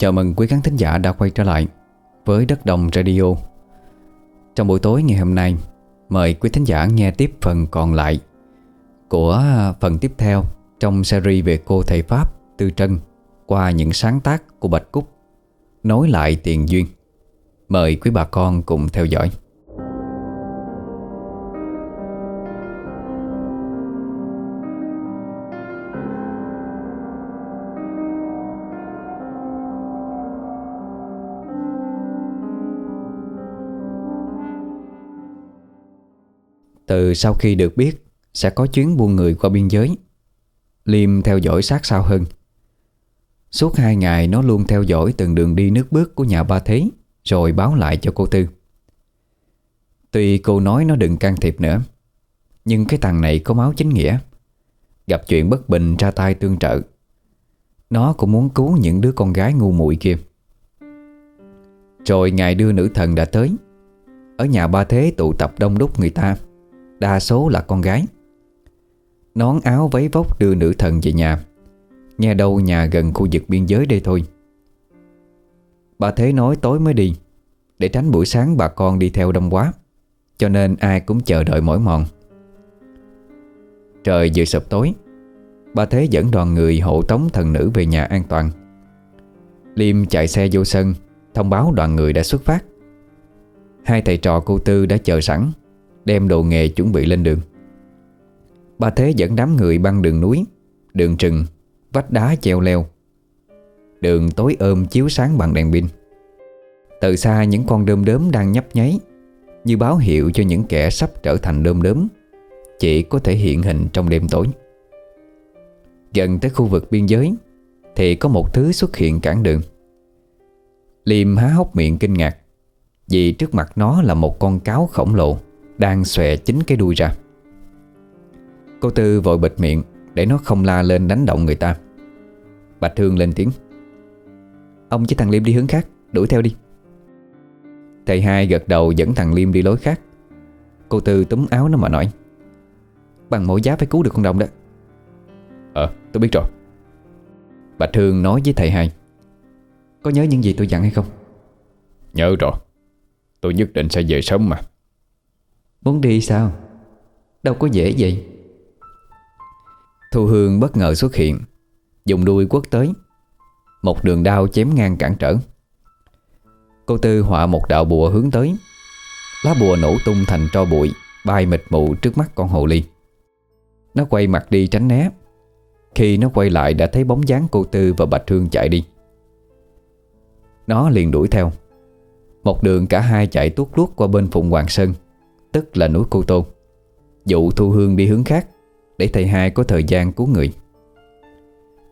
Chào mừng quý khán thính giả đã quay trở lại với Đất Đồng Radio. Trong buổi tối ngày hôm nay, Mời quý thính giả nghe tiếp phần còn lại Của phần tiếp theo Trong series về cô thầy Pháp Tư Trân Qua những sáng tác của Bạch Cúc, Nối lại tiền duyên. Mời quý bà con cùng theo dõi. Từ sau khi được biết Sẽ có chuyến buôn người qua biên giới. Liêm theo dõi sát sao hơn Suốt hai ngày nó luôn theo dõi từng đường đi nước bước của nhà ba thế, Rồi báo lại cho cô Tư. Tuy cô nói nó đừng can thiệp nữa, Nhưng cái thằng này có máu chính nghĩa. Gặp chuyện bất bình ra tay tương trợ. Nó cũng muốn cứu những đứa con gái ngu muội kia. Rồi ngày đưa nữ thần đã tới. Ở nhà ba thế tụ tập đông đúc người ta. Đa số là con gái. Nón áo váy vóc đưa nữ thần về nhà. Nghe đâu nhà gần khu vực biên giới đây thôi. Bà Thế nói tối mới đi, Để tránh buổi sáng bà con đi theo đông quá, Cho nên ai cũng chờ đợi mỏi mòn. Trời vừa sập tối, Bà Thế dẫn đoàn người hộ tống thần nữ về nhà an toàn. Liêm chạy xe vô sân, Thông báo đoàn người đã xuất phát. Hai thầy trò cô Tư đã chờ sẵn. Đem đồ nghề chuẩn bị lên đường. Ba Thế dẫn đám người băng đường núi, Đường trừng, Vách đá treo leo. Đường tối ôm chiếu sáng bằng đèn pin. Từ xa những con đơm đớm đang nhấp nháy, Như báo hiệu cho những kẻ sắp trở thành đơm đớm Chỉ có thể hiện hình trong đêm tối. Gần tới khu vực biên giới, Thì có một thứ xuất hiện cản đường. Liêm há hốc miệng kinh ngạc, Vì trước mặt nó là một con cáo khổng lồ đang xòe chính cái đuôi ra. Cô Tư vội bịt miệng Để nó không la lên đánh động người ta. Bạch Hương lên tiếng. Ông với thằng Liêm đi hướng khác, Đuổi theo đi. Thầy hai gật đầu dẫn thằng Liêm đi lối khác. Cô Tư túm áo nó mà nói. Bằng mẫu giá phải cứu được con đồng đó. Ờ tôi biết rồi. Bạch Hương nói với thầy hai. Có nhớ những gì tôi dặn hay không? Nhớ rồi. Tôi nhất định sẽ về sớm mà. Muốn đi sao? Đâu có dễ vậy. Thu Hương bất ngờ xuất hiện, Dùng đuôi quất tới. Một đường đao chém ngang cản trở. Cô Tư họa một đạo bùa hướng tới. Lá bùa nổ tung thành tro bụi, Bay mịt mù trước mắt con hồ ly. Nó quay mặt đi tránh né. Khi nó quay lại đã thấy bóng dáng cô Tư và Bạch Hương chạy đi. Nó liền đuổi theo. Một đường cả hai chạy tuốt luốt qua bên Phụng Hoàng Sơn. Tức là núi Cô Tô Dụ Thu Hương đi hướng khác, Để thầy hai có thời gian cứu người.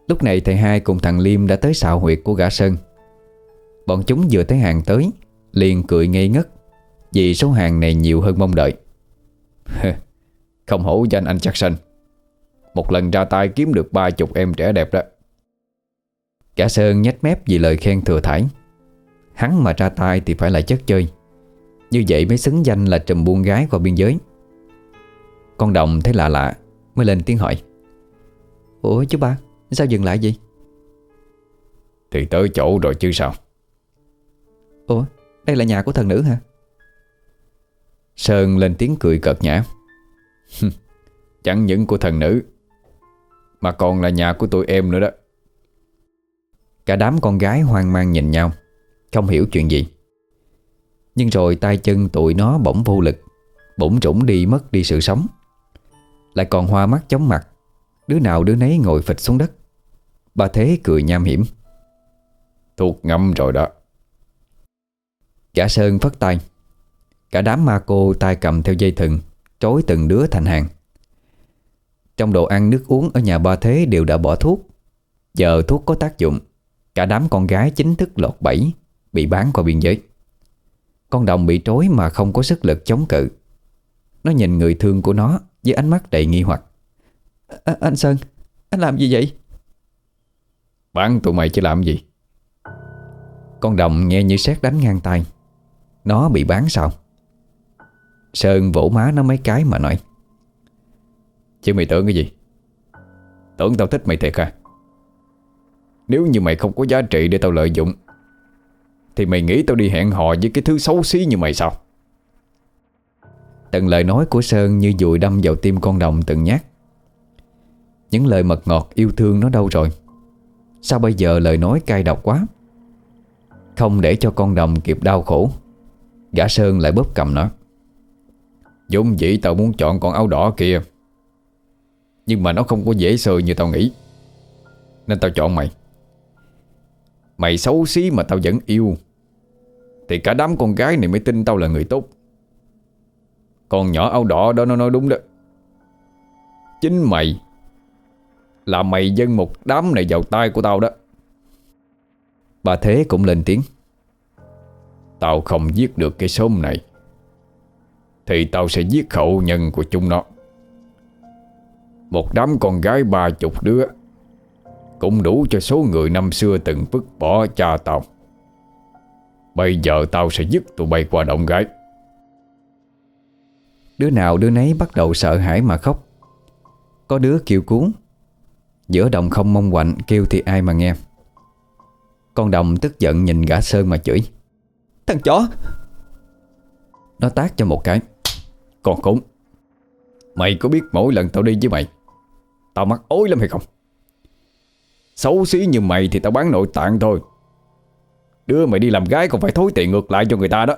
Lúc này thầy hai cùng thằng Liêm đã tới xào huyệt của gã Sơn. Bọn chúng vừa thấy hàng tới, Liền cười ngây ngất, Vì số hàng này nhiều hơn mong đợi. Không hổ danh anh chắc sanh. Một lần ra tay kiếm được ba chục em trẻ đẹp đó. Gã Sơn nhếch mép vì lời khen thừa thải. Hắn mà ra tay thì phải là chất chơi như vậy mới xứng danh là trùm buôn gái qua biên giới. Con đồng thấy lạ lạ Mới lên tiếng hỏi. Ủa chú ba Sao dừng lại vậy? Thì tới chỗ rồi chứ sao? Ủa đây là nhà của thần nữ hả? Sơn lên tiếng cười cợt nhã. Chẳng những của thần nữ Mà còn là nhà của tụi em nữa đó. Cả đám con gái hoang mang nhìn nhau Không hiểu chuyện gì nhưng rồi tay chân tụi nó bỗng vô lực Bỗng trũng đi mất đi sự sống. Lại còn hoa mắt chóng mặt Đứa nào đứa nấy ngồi phịch xuống đất. Bà Thế cười nham hiểm. Thuộc ngâm rồi đó. Cả Sơn phất tay. Cả đám ma cô tay cầm theo dây thừng Trối từng đứa thành hàng. Trong đồ ăn nước uống Ở nhà ba Thế đều đã bỏ thuốc. Giờ thuốc có tác dụng Cả đám con gái chính thức lọt bẫy Bị bán qua biên giới con đồng bị trói mà không có sức lực chống cự. Nó nhìn người thương của nó Với ánh mắt đầy nghi hoặc. À, Anh Sơn Anh làm gì vậy? Bán tụi mày chứ làm gì? Con đồng nghe như sét đánh ngang tay. Nó bị bán sao? Sơn vỗ má nó mấy cái mà nói. Chứ mày tưởng cái gì? Tưởng tao thích mày thiệt à Nếu như mày không có giá trị để tao lợi dụng thì mày nghĩ tao đi hẹn hò với cái thứ xấu xí như mày sao? Từng lời nói của Sơn như dùi đâm vào tim con đồng từng nhát. Những lời mật ngọt yêu thương nó đâu rồi? Sao bây giờ lời nói cay độc quá? Không để cho con đồng kịp đau khổ. Gã Sơn lại bóp cầm nó. Dũng dĩ tao muốn chọn con áo đỏ kia. Nhưng mà nó không có dễ sờ như tao nghĩ. Nên tao chọn mày. Mày xấu xí mà tao vẫn yêu. Thì cả đám con gái này mới tin tao là người tốt. Con nhỏ áo đỏ đó nó nói đúng đó. Chính mày Là mày dân một đám này vào tay của tao đó. Bà Thế cũng lên tiếng. Tao không giết được cái xóm này, Thì tao sẽ giết hậu nhân của chúng nó. Một đám con gái ba chục đứa Cũng đủ cho số người năm xưa từng vứt bỏ cha tao. Bây giờ tao sẽ dứt tụi bay qua động gái. Đứa nào đứa nấy bắt đầu sợ hãi mà khóc. Có đứa kêu cứu. Giữa đồng không mong quạnh kêu thì ai mà nghe. Con đồng tức giận nhìn gã Sơn mà chửi. Thằng chó! Nó tác cho một cái. Con khốn. Mày có biết mỗi lần tao đi với mày Tao mắc ối lắm hay không? Xấu xí như mày thì tao bán nội tạng thôi Đưa mày đi làm gái còn phải thối tiền ngược lại cho người ta đó.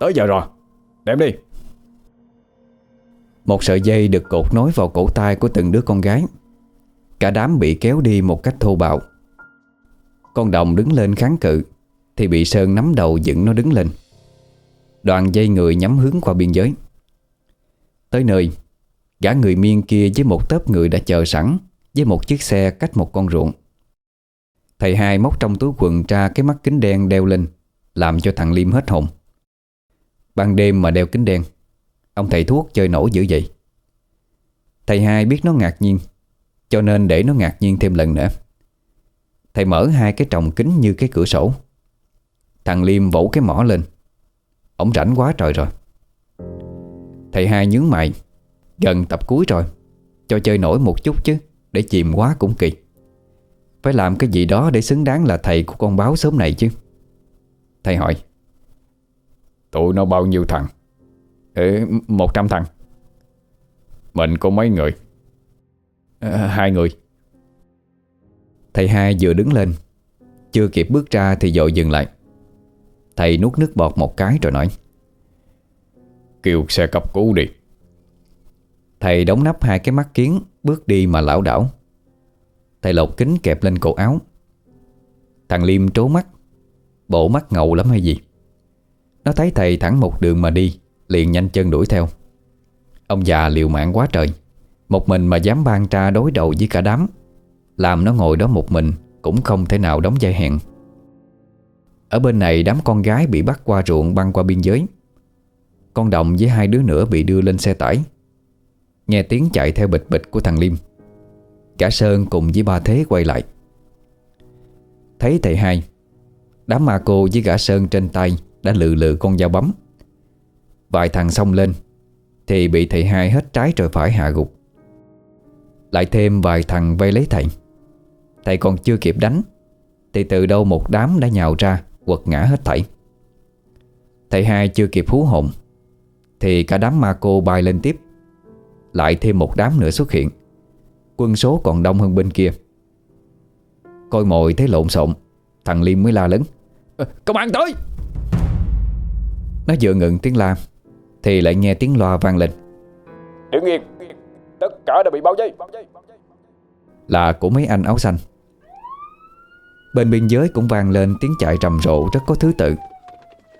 Tới giờ rồi, Đem đi. Một sợi dây được cột nối vào cổ tay của từng đứa con gái. Cả đám bị kéo đi một cách thô bạo. Con đồng đứng lên kháng cự, Thì bị Sơn nắm đầu dựng nó đứng lên. Đoàn dây người nhắm hướng qua biên giới. Tới nơi, Gã người miên kia với một tớp người đã chờ sẵn Với một chiếc xe cách một con ruộng. Thầy hai móc trong túi quần ra cái mắt kính đen đeo lên, Làm cho thằng Liêm hết hồn. Ban đêm mà đeo kính đen, Ông thầy thuốc chơi nổi dữ vậy. Thầy hai biết nó ngạc nhiên, Cho nên để nó ngạc nhiên thêm lần nữa. Thầy mở hai cái tròng kính như cái cửa sổ. Thằng Liêm vỗ cái mỏ lên. Ông rảnh quá trời rồi. Thầy hai nhướng mày, Gần tập cuối rồi, Cho chơi nổi một chút chứ, Để chìm quá cũng kỳ. Phải làm cái gì đó để xứng đáng là thầy của con báo sớm này chứ? Thầy hỏi. Tụi nó bao nhiêu thằng? Ừ, một trăm thằng. Mình có mấy người? À, Hai người. Thầy hai vừa đứng lên. Chưa kịp bước ra thì dội dừng lại. Thầy nuốt nước bọt một cái rồi nói. Kêu xe cấp cứu đi. Thầy đóng nắp hai cái mắt kiến Bước đi mà lão đảo Thầy lột kính kẹp lên cổ áo. Thằng Liêm trố mắt, Bộ mắt ngầu lắm hay gì? Nó thấy thầy thẳng một đường mà đi, Liền nhanh chân đuổi theo. Ông già liều mạng quá trời, Một mình mà dám ban tra đối đầu với cả đám, Làm nó ngồi đó một mình Cũng không thể nào đóng vai hẹn. Ở bên này đám con gái bị bắt qua ruộng băng qua biên giới. Con đồng với hai đứa nữa bị đưa lên xe tải. Nghe tiếng chạy theo bịch bịch của thằng Liêm. Cả Sơn cùng với ba Thế quay lại. Thấy thầy hai, Đám ma cô với gã Sơn trên tay Đã lự lự con dao bấm. Vài thằng xông lên, Thì bị thầy hai hết trái rồi phải hạ gục. Lại thêm vài thằng vây lấy thầy. Thầy còn chưa kịp đánh, Thì từ đâu một đám đã nhào ra, Quật ngã hết thảy. Thầy hai chưa kịp hú hồn, Thì cả đám ma cô bay lên tiếp. Lại thêm một đám nữa xuất hiện. Quân số còn đông hơn bên kia. Coi mồi thấy lộn xộn. Thằng Liêm mới la lớn. Công an tới! Nó vừa ngừng tiếng la Thì lại nghe tiếng loa vang lên. Đứng yên Tất cả đã bị bao vây. Là của mấy anh áo xanh. Bên biên giới cũng vang lên tiếng chạy rầm rộ rất có thứ tự.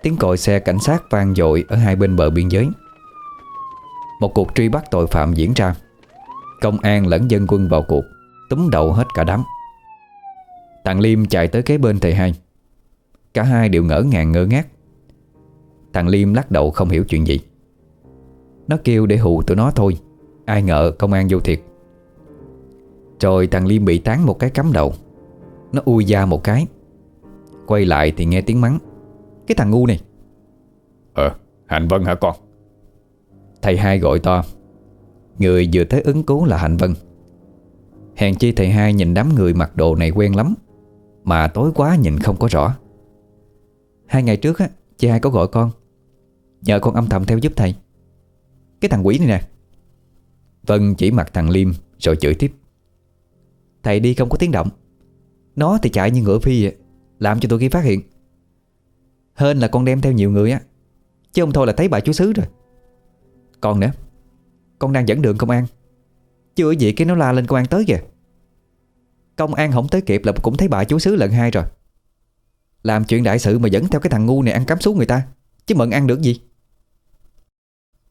Tiếng còi xe cảnh sát vang dội ở hai bên bờ biên giới. Một cuộc truy bắt tội phạm diễn ra Công an lẫn dân quân vào cuộc Túm đầu hết cả đám. Thằng Liêm chạy tới kế bên thầy hai. Cả hai đều ngỡ ngàng ngơ ngác. Thằng Liêm lắc đầu không hiểu chuyện gì. Nó kêu để hù tụi nó thôi Ai ngờ công an vô thiệt. Rồi thằng Liêm bị tán một cái cắm đầu. Nó ui da một cái. Quay lại thì nghe tiếng mắng. Cái thằng ngu này. Ờ, Hạnh Vân hả con? Thầy hai gọi to Người vừa tới ứng cứu là Hạnh Vân. Hèn chi thầy hai nhìn đám người mặc đồ này quen lắm, Mà tối quá nhìn không có rõ. Hai ngày trước á, Chị hai có gọi con. Nhờ con âm thầm theo giúp thầy. Cái thằng quỷ này nè. Vân chỉ mặt thằng Liêm Rồi chửi tiếp. Thầy đi không có tiếng động. Nó thì chạy như ngựa phi vậy, Làm cho tụi kia phát hiện. Hên là con đem theo nhiều người á, Chứ không thôi là thấy bà chú xứ rồi. Còn nữa con đang dẫn đường công an. Chưa gì cái nó la lên công an tới kìa. Công an không tới kịp là cũng thấy bà chú xứ lần hai rồi. Làm chuyện đại sự mà dẫn theo cái thằng ngu này ăn cắm xuống người ta, Chứ mận ăn được gì?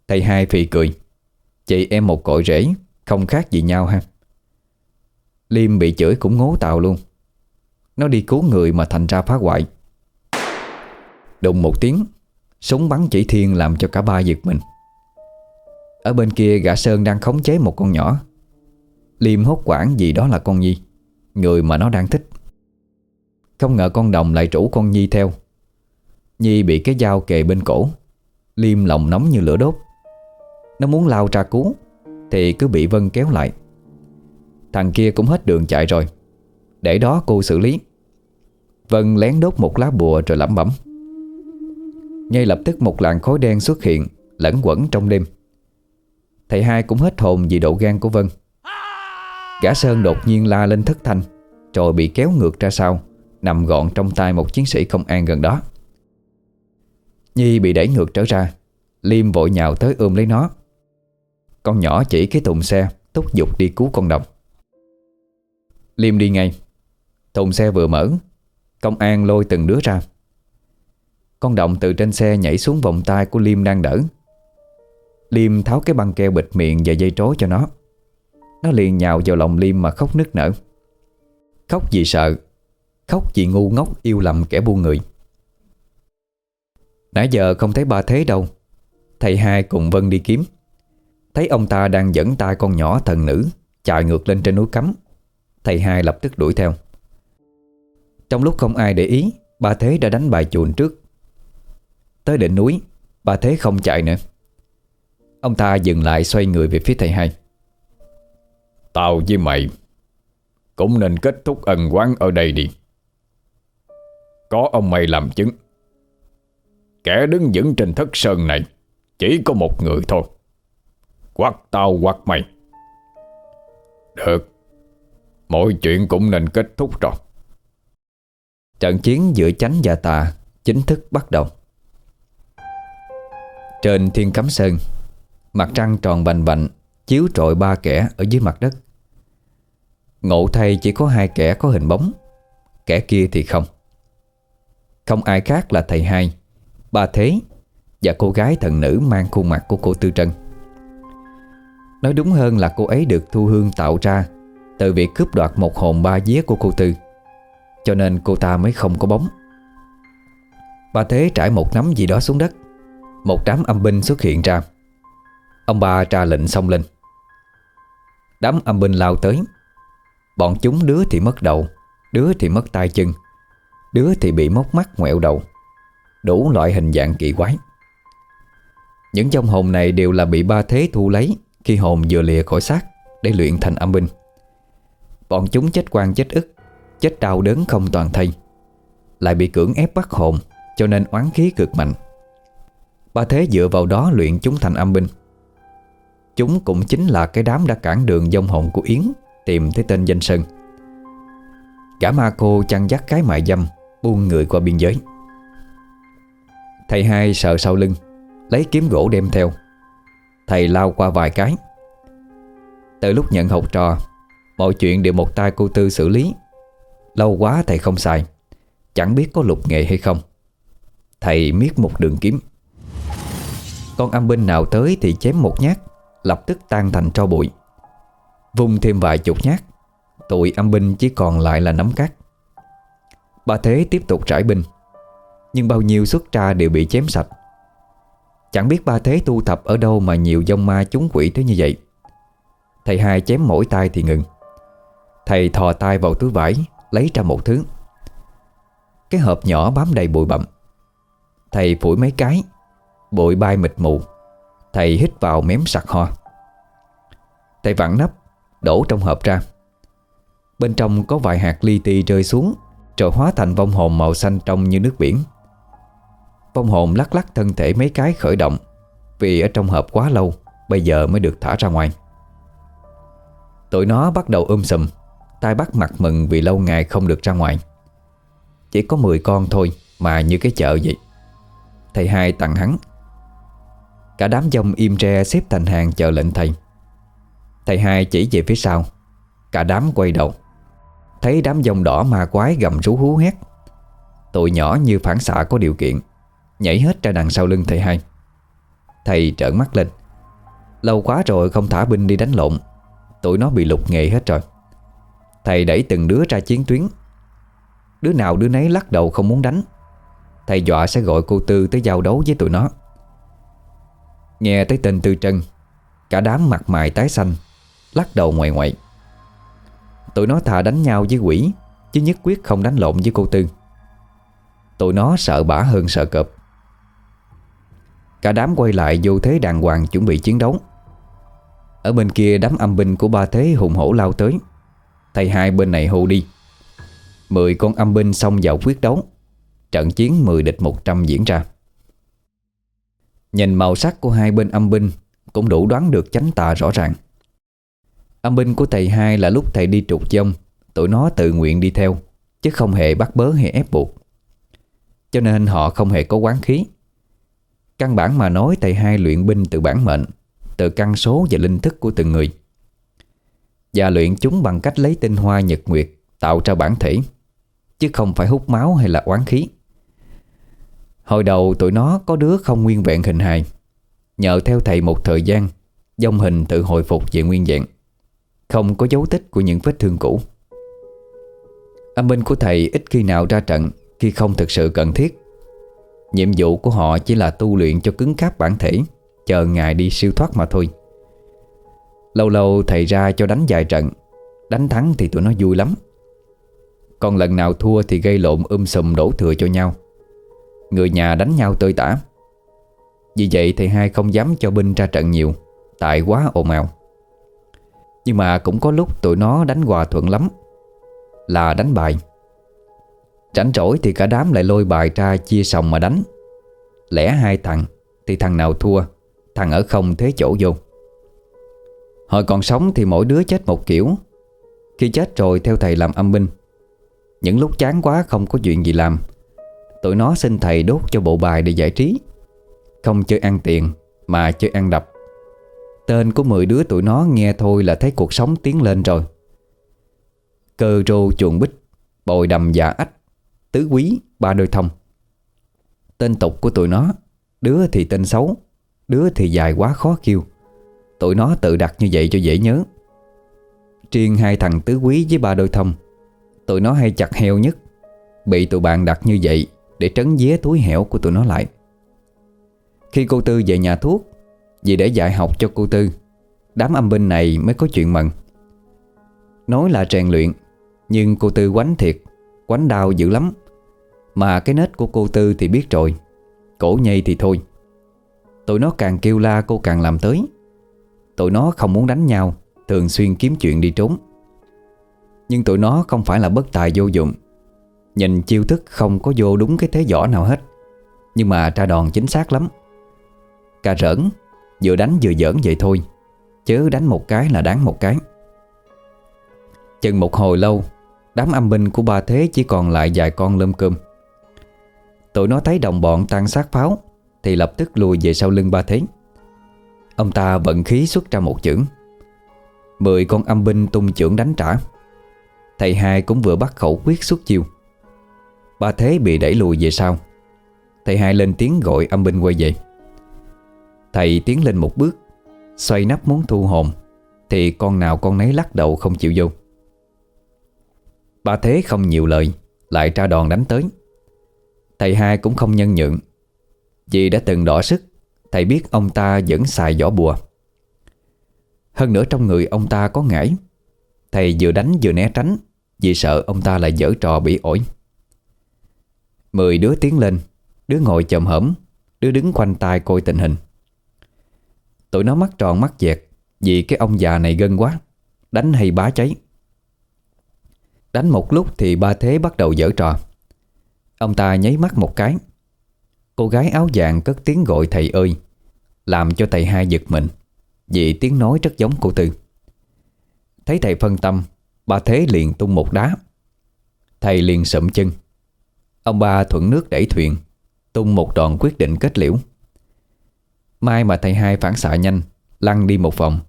Thầy hai phì cười. Chị em một cội rễ, Không khác gì nhau ha. Liêm bị chửi cũng ngố tàu luôn. Nó đi cứu người mà thành ra phá hoại. Đùng một tiếng, Súng bắn chỉ thiên làm cho cả ba giật mình. Ở bên kia gã Sơn đang khống chế một con nhỏ. Liêm hốt quảng vì đó là con Nhi, Người mà nó đang thích. Không ngờ con đồng lại rủ con Nhi theo. Nhi bị cái dao kề bên cổ. Liêm lòng nóng như lửa đốt. Nó muốn lao ra cứu, Thì cứ bị Vân kéo lại. Thằng kia cũng hết đường chạy rồi. Để đó cô xử lý. Vân lén đốt một lá bùa rồi lẩm bẩm. Ngay lập tức một làn khói đen xuất hiện, Lẫn quẩn trong đêm. Thầy hai cũng hết hồn vì độ gan của Vân. Gã Sơn đột nhiên la lên thất thanh, Rồi bị kéo ngược ra sau, Nằm gọn trong tay một chiến sĩ công an gần đó. Nhi bị đẩy ngược trở ra, Liêm vội nhào tới ôm lấy nó. Con nhỏ chỉ cái thùng xe Túc giục đi cứu con đồng Liêm đi ngay. Thùng xe vừa mở, Công an lôi từng đứa ra. Con động từ trên xe nhảy xuống vòng tay của Liêm đang đỡ. Liêm tháo cái băng keo bịt miệng và dây trói cho nó. Nó liền nhào vào lòng Liêm mà khóc nức nở. Khóc vì sợ, Khóc vì ngu ngốc yêu lầm kẻ buôn người. Nãy giờ không thấy ba thế đâu. Thầy hai cùng Vân đi kiếm. Thấy ông ta đang dẫn tay con nhỏ thần nữ Chạy ngược lên trên núi cấm. Thầy hai lập tức đuổi theo. Trong lúc không ai để ý, Ba Thế đã đánh bài chuồn trước. Tới đỉnh núi Bà Thế không chạy nữa. Ông ta dừng lại xoay người về phía thầy hai. Tao với mày Cũng nên kết thúc ân quán ở đây đi. Có ông mày làm chứng. Kẻ đứng vững trên thất sơn này Chỉ có một người thôi. Hoặc tao hoặc mày. Được. Mọi chuyện cũng nên kết thúc rồi. Trận chiến giữa chánh và tà Chính thức bắt đầu. Trên thiên cấm sơn Mặt trăng tròn bành bành, Chiếu trội ba kẻ ở dưới mặt đất. Ngộ thay chỉ có hai kẻ có hình bóng, Kẻ kia thì không. Không ai khác là thầy hai, Ba Thế Và cô gái thần nữ mang khuôn mặt của cô Tư Trân. Nói đúng hơn là cô ấy được Thu Hương tạo ra Từ việc cướp đoạt một hồn ba vía của cô Tư, Cho nên cô ta mới không có bóng. Ba Thế trải một nắm gì đó xuống đất, một đám âm binh xuất hiện ra. Ông ba ra lệnh xông lên. Đám âm binh lao tới. Bọn chúng đứa thì mất đầu, Đứa thì mất tay chân, Đứa thì bị móc mắt ngoẹo đầu. Đủ loại hình dạng kỳ quái. Những trong hồn này đều là bị ba thế thu lấy Khi hồn vừa lìa khỏi xác Để luyện thành âm binh. Bọn chúng chết quan chết ức, Chết đau đớn không toàn thây, Lại bị cưỡng ép bắt hồn, Cho nên oán khí cực mạnh. Ba Thế dựa vào đó luyện chúng thành âm binh. Chúng cũng chính là cái đám đã cản đường dông hồn của Yến, Tìm thấy tên danh Sơn. Cả ma cô chăn dắt cái mại dâm, Buông người qua biên giới. Thầy hai sợ sau lưng, Lấy kiếm gỗ đem theo. Thầy lao qua vài cái. Từ lúc nhận học trò, Mọi chuyện đều một tay cô Tư xử lý. Lâu quá thầy không xài, Chẳng biết có lục nghệ hay không. Thầy miết một đường kiếm. Con âm binh nào tới thì chém một nhát. Lập tức tan thành tro bụi. Vung thêm vài chục nhát, Tụi âm binh chỉ còn lại là nắm cát. Ba Thế tiếp tục trải binh, Nhưng bao nhiêu xuất ra đều bị chém sạch. Chẳng biết ba Thế tu tập ở đâu mà nhiều dông ma chúng quỷ tới như vậy. Thầy hai chém mỗi tay thì ngừng. Thầy thò tay vào túi vải, Lấy ra một thứ. Cái hộp nhỏ bám đầy bụi bặm. Thầy phủi mấy cái, Bụi bay mịt mù. Thầy hít vào mém sặc ho. Thầy vặn nắp, Đổ trong hộp ra. Bên trong có vài hạt li ti rơi xuống, Rồi hóa thành vong hồn màu xanh trong như nước biển. Vong hồn lắc lắc thân thể mấy cái khởi động, Vì ở trong hộp quá lâu, Bây giờ mới được thả ra ngoài. Tụi nó bắt đầu um sùm, tay bắt mặt mừng vì lâu ngày không được ra ngoài. Chỉ có 10 con thôi Mà như cái chợ vậy. Thầy hai tặng hắn. Cả đám dông im re xếp thành hàng chờ lệnh thầy. Thầy hai chỉ về phía sau. Cả đám quay đầu. Thấy đám dông đỏ ma quái gầm rú hú hét. Tụi nhỏ như phản xạ có điều kiện, Nhảy hết ra đằng sau lưng thầy hai. Thầy trợn mắt lên. Lâu quá rồi không thả binh đi đánh lộn. Tụi nó bị lục nghề hết rồi. Thầy đẩy từng đứa ra chiến tuyến. Đứa nào đứa nấy lắc đầu không muốn đánh. Thầy dọa sẽ gọi cô Tư tới giao đấu với tụi nó. Nghe tới tên Tư Trân, Cả đám mặt mày tái xanh. Lắc đầu ngoài ngoại. Tụi nó thà đánh nhau với quỷ, Chứ nhất quyết không đánh lộn với cô Tư. Tụi nó sợ bả hơn sợ cọp. Cả đám quay lại vô thế đàng hoàng chuẩn bị chiến đấu. Ở bên kia đám âm binh của ba thế hùng hổ lao tới. Thầy hai bên này hô đi. Mười con âm binh xông vào quyết đấu. Trận chiến 10 địch 100 diễn ra. Nhìn màu sắc của hai bên âm binh Cũng đủ đoán được chánh tà rõ ràng. Âm binh của thầy hai là lúc thầy đi trục dông Tụi nó tự nguyện đi theo, Chứ không hề bắt bớ hay ép buộc. Cho nên họ không hề có quán khí. Căn bản mà nói thầy hai luyện binh từ bản mệnh, Từ căn số và linh thức của từng người. Và luyện chúng bằng cách lấy tinh hoa nhật nguyệt Tạo ra bản thể, Chứ không phải hút máu hay là oán khí. Hồi đầu tụi nó có đứa không nguyên vẹn hình hài. Nhờ theo thầy một thời gian Dông hình tự hồi phục về nguyên dạng không có dấu tích của những vết thương cũ. Âm binh của thầy ít khi nào ra trận Khi không thực sự cần thiết. Nhiệm vụ của họ chỉ là tu luyện cho cứng cáp bản thể, Chờ ngài đi siêu thoát mà thôi. Lâu lâu thầy ra cho đánh vài trận, Đánh thắng thì tụi nó vui lắm. Còn lần nào thua thì gây lộn um sùm đổ thừa cho nhau. Người nhà đánh nhau tơi tả. Vì vậy thầy hai không dám cho binh ra trận nhiều, Tại quá ồn ào. Nhưng mà cũng có lúc tụi nó đánh hòa thuận lắm. Là đánh bài. Rảnh rỗi thì cả đám lại lôi bài ra chia sòng mà đánh. Lẽ hai thằng, Thì thằng nào thua, Thằng ở không thế chỗ vô. Hồi còn sống thì mỗi đứa chết một kiểu. Khi chết rồi theo thầy làm âm binh. Những lúc chán quá không có chuyện gì làm, Tụi nó xin thầy đốt cho bộ bài để giải trí. Không chơi ăn tiền, Mà chơi ăn đập. Tên của 10 đứa tụi nó nghe thôi là thấy cuộc sống tiến lên rồi. Cơ rô chuồng bích, Bồi đầm dạ ách, Tứ quý, ba đôi thông. Tên tục của tụi nó, Đứa thì tên xấu, Đứa thì dài quá khó kêu. Tụi nó tự đặt như vậy cho dễ nhớ. Riêng hai thằng tứ quý với ba đôi thông, Tụi nó hay chặt heo nhất. Bị tụi bạn đặt như vậy Để trấn dế túi hẻo của tụi nó lại. Khi cô Tư về nhà thuốc vì để dạy học cho cô Tư, Đám âm binh này mới có chuyện mận. Nói là rèn luyện, Nhưng cô Tư quánh thiệt, Quánh đau dữ lắm. Mà cái nết của cô Tư thì biết rồi, Cổ nhây thì thôi. Tụi nó càng kêu la cô càng làm tới. Tụi nó không muốn đánh nhau, Thường xuyên kiếm chuyện đi trốn. Nhưng tụi nó không phải là bất tài vô dụng. Nhìn chiêu thức không có vô đúng cái thế võ nào hết. Nhưng mà tra đòn chính xác lắm. Cà rỡn Vừa đánh vừa giỡn vậy thôi. Chớ đánh một cái là đáng một cái. Chừng một hồi lâu, Đám âm binh của ba thế chỉ còn lại vài con lâm cơm. Tụi nó thấy đồng bọn tan sát pháo, Thì lập tức lùi về sau lưng ba thế. Ông ta vận khí xuất ra một chưởng. Mười con âm binh tung chưởng đánh trả. Thầy hai cũng vừa bắt khẩu quyết xuất chiêu. Ba thế bị đẩy lùi về sau. Thầy hai lên tiếng gọi âm binh quay về. Thầy tiến lên một bước, Xoay nắp muốn thu hồn, Thì con nào con nấy lắc đầu không chịu vô. Ba thế không nhiều lời, Lại tra đòn đánh tới. Thầy hai cũng không nhân nhượng, Vì đã từng đỏ sức, Thầy biết ông ta vẫn xài vỏ bùa. Hơn nữa trong người ông ta có ngải, Thầy vừa đánh vừa né tránh, Vì sợ ông ta lại dở trò bị ổi. Mười đứa tiến lên, Đứa ngồi chồm hởm Đứa đứng quanh tay coi tình hình. Tụi nó mắt tròn mắt dẹt Vì cái ông già này gân quá. Đánh hay bá cháy. Đánh một lúc thì ba Thế bắt đầu dở trò. Ông ta nháy mắt một cái. Cô gái áo vàng cất tiếng gọi thầy ơi, Làm cho thầy hai giật mình, Vì tiếng nói rất giống cô Tư. Thấy thầy phân tâm, Ba Thế liền tung một đá. Thầy liền sậm chân. Ông ba thuận nước đẩy thuyền, Tung một đòn quyết định kết liễu. Mai mà thầy hai phản xạ nhanh, Lăn đi một vòng.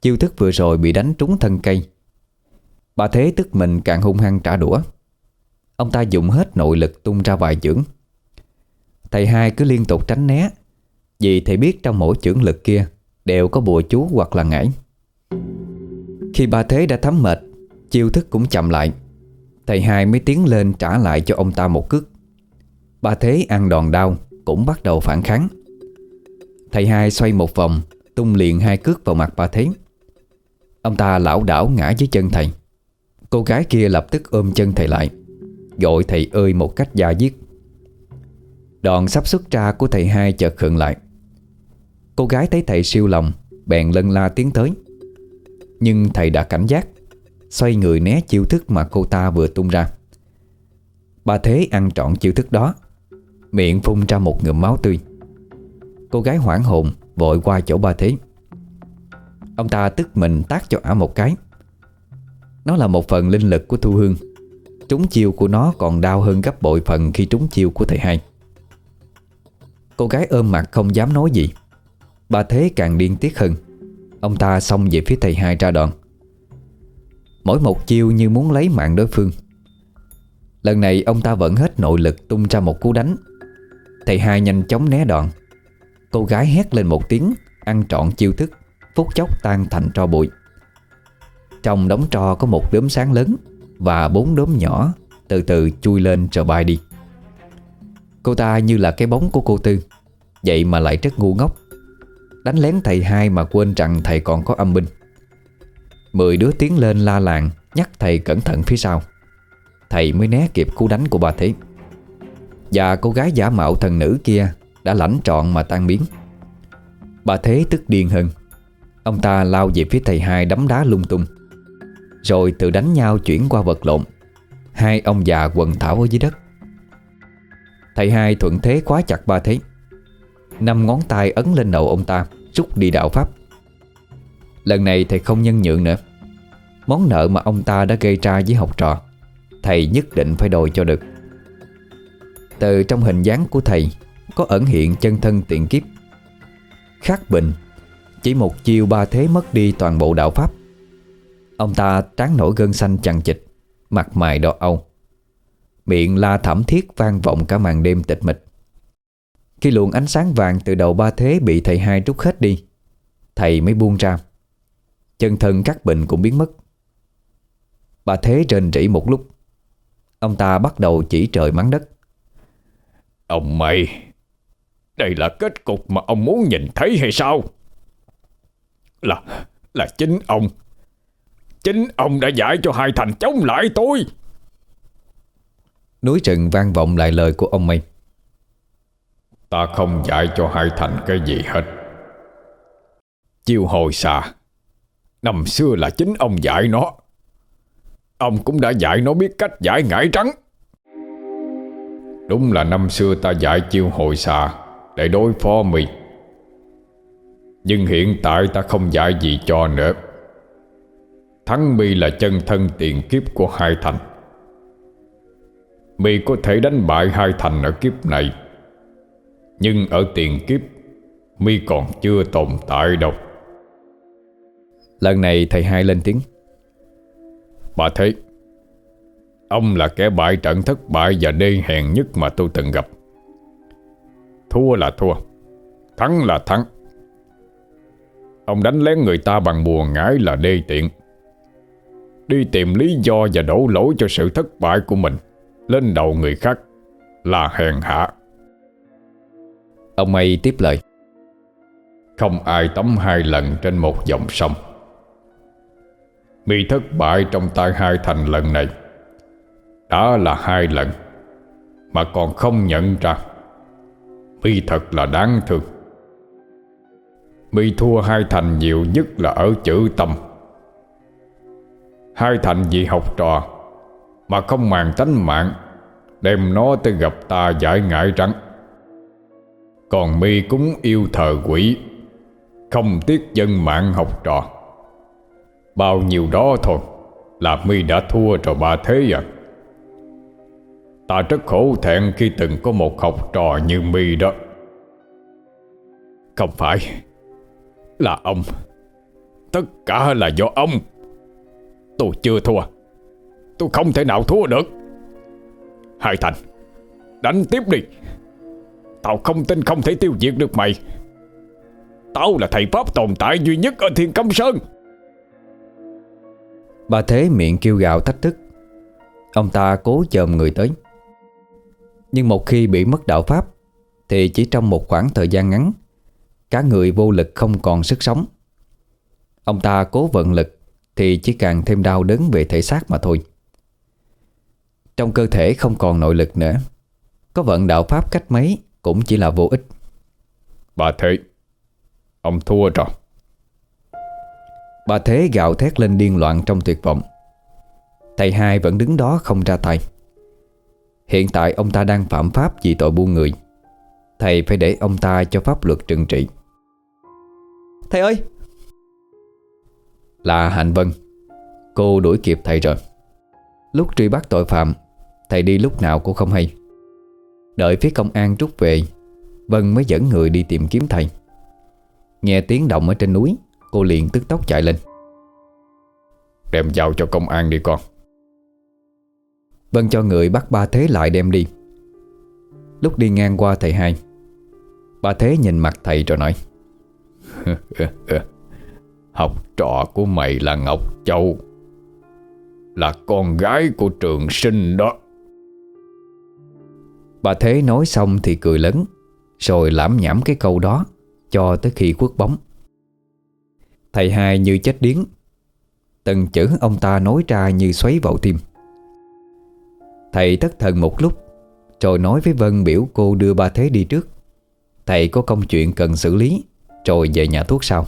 Chiêu thức vừa rồi bị đánh trúng thân cây. Bà Thế tức mình càng hung hăng trả đũa. Ông ta dùng hết nội lực tung ra vài chưởng. Thầy hai cứ liên tục tránh né, Vì thầy biết trong mỗi chưởng lực kia Đều có bùa chú hoặc là ngải. Khi bà Thế đã thấm mệt, Chiêu thức cũng chậm lại. Thầy hai mới tiến lên trả lại cho ông ta một cước. Bà Thế ăn đòn đau Cũng bắt đầu phản kháng. Thầy hai xoay một vòng, Tung liền hai cước vào mặt bà Thế Ông ta lão đảo ngã dưới chân thầy. Cô gái kia lập tức ôm chân thầy lại, Gọi thầy ơi một cách da diết. Đòn sắp xuất ra của thầy hai chợt khựng lại. Cô gái thấy thầy siêu lòng, Bèn lân la tiến tới. Nhưng thầy đã cảnh giác, Xoay người né chiêu thức mà cô ta vừa tung ra. Bà Thế ăn trọn chiêu thức đó, Miệng phun ra một ngụm máu tươi. Cô gái hoảng hồn, Vội qua chỗ bà Thế. Ông ta tức mình tác cho ả một cái. Nó là một phần linh lực của Thu Hương. Trúng chiêu của nó còn đau hơn gấp bội phần khi trúng chiêu của thầy hai. Cô gái ôm mặt không dám nói gì. Bà Thế càng điên tiết hơn. Ông ta xông về phía thầy hai ra đòn. Mỗi một chiêu như muốn lấy mạng đối phương. Lần này ông ta vẫn hết nội lực tung ra một cú đánh. Thầy hai nhanh chóng né đòn. Cô gái hét lên một tiếng, Ăn trọn chiêu thức, Phút chốc tan thành tro bụi. Trong đống tro có một đốm sáng lớn Và bốn đốm nhỏ Từ từ chui lên rồi bay đi. Cô ta như là cái bóng của cô Tư, Vậy mà lại rất ngu ngốc. Đánh lén thầy hai mà quên rằng thầy còn có âm binh. Mười đứa tiến lên la làng, Nhắc thầy cẩn thận phía sau. Thầy mới né kịp cú đánh của bà Thế. Và cô gái giả mạo thần nữ kia đã lãnh trọn mà tan biến. Bà Thế tức điên hơn. Ông ta lao về phía thầy hai đấm đá lung tung. Rồi tự đánh nhau chuyển qua vật lộn. Hai ông già quần thảo ở dưới đất. Thầy hai thuận thế khóa chặt ba thế. Năm ngón tay ấn lên đầu ông ta, Rút đi đạo pháp. Lần này thầy không nhân nhượng nữa. Món nợ mà ông ta đã gây ra với học trò, Thầy nhất định phải đòi cho được. Từ trong hình dáng của thầy có ẩn hiện chân thân tiện kiếp. Khắc bình, Chỉ một chiêu ba thế mất đi toàn bộ đạo pháp. Ông ta tráng nổi gân xanh chằng chịch Mặt mày đỏ âu. Miệng la thảm thiết vang vọng cả màn đêm tịch mịch. Khi luồng ánh sáng vàng từ đầu ba thế bị thầy hai rút hết đi, Thầy mới buông ra. Chân thân các bệnh cũng biến mất. Bà Thế trên rỉ một lúc. Ông ta bắt đầu chỉ trời mắng đất. Ông mày! Đây là kết cục mà ông muốn nhìn thấy hay sao? Là Là chính ông. Chính ông đã giải cho hai thành chống lại tôi. Núi rừng vang vọng lại lời của ông mây Ta không dạy cho hai thành cái gì hết. Chiêu hồi xà Năm xưa là chính ông dạy nó. Ông cũng đã dạy nó biết cách giải ngải trắng. Đúng là năm xưa ta dạy chiêu hồi xà Để đối phó mì Nhưng hiện tại ta không dạy gì cho nữa. Thắng mi là chân thân tiền kiếp của hai thành. Mi có thể đánh bại hai thành ở kiếp này Nhưng ở tiền kiếp Mi còn chưa tồn tại đâu. Lần này thầy hai lên tiếng. Bà thấy Ông là kẻ bại trận thất bại Và đê hèn nhất mà tôi từng gặp Thua là thua Thắng là thắng. Ông đánh lén người ta bằng bùa ngải là đê tiện. Đi tìm lý do và đổ lỗi cho sự thất bại của mình Lên đầu người khác Là hèn hạ. Ông mây tiếp lời. Không ai tắm hai lần trên một dòng sông. Mi thất bại trong tay hai thành lần này Đã là hai lần Mà còn không nhận ra Mi thật là đáng thương. Mi thua hai thành nhiều nhất là ở chữ tâm. Hai thành vì học trò Mà không màng tánh mạng, Đem nó tới gặp ta giải ngại rắn Còn mi cũng yêu thờ quỷ, Không tiếc dân mạng học trò. Bao nhiêu đó thôi Là mi đã thua rồi ba thế à. Ta rất khổ thẹn khi từng có một học trò như mi đó. Không phải Là ông. Tất cả là do ông. Tôi chưa thua. Tôi không thể nào thua được. Hai Thành, Đánh tiếp đi. Tao không tin không thể tiêu diệt được mày. Tao là thầy Pháp tồn tại duy nhất ở Thiên Cấm Sơn. Bà Thế miệng kêu gào thách thức. Ông ta cố chồm người tới. Nhưng một khi bị mất đạo Pháp Thì chỉ trong một khoảng thời gian ngắn Cả người vô lực không còn sức sống. Ông ta cố vận lực Thì chỉ càng thêm đau đớn về thể xác mà thôi. Trong cơ thể không còn nội lực nữa Có vận đạo Pháp cách mấy Cũng chỉ là vô ích. Bà Thế Ông thua rồi. Bà Thế gạo thét lên điên loạn trong tuyệt vọng. Thầy hai vẫn đứng đó không ra tay Hiện tại ông ta đang phạm pháp vì tội buôn người. Thầy phải để ông ta cho pháp luật trừng trị. Thầy ơi! Là Hạnh Vân. Cô đuổi kịp thầy rồi. Lúc truy bắt tội phạm Thầy đi lúc nào cũng không hay. Đợi phía công an rút về Vân mới dẫn người đi tìm kiếm thầy. Nghe tiếng động ở trên núi Cô liền tức tốc chạy lên. Đem giao cho công an đi con Vân cho người bắt ba Thế lại đem đi. Lúc đi ngang qua thầy hai, Ba Thế nhìn mặt thầy rồi nói, Học trò của mày là Ngọc Châu, Là con gái của trường sinh đó. Bà Thế nói xong thì cười lớn, Rồi lãm nhảm cái câu đó Cho tới khi khuất bóng. Thầy hai như chết điếng. Từng chữ ông ta nói ra như xoáy vào tim. Thầy thất thần một lúc, Rồi nói với Vân biểu cô đưa ba Thế đi trước. Thầy có công chuyện cần xử lý, Rồi về nhà thuốc sau.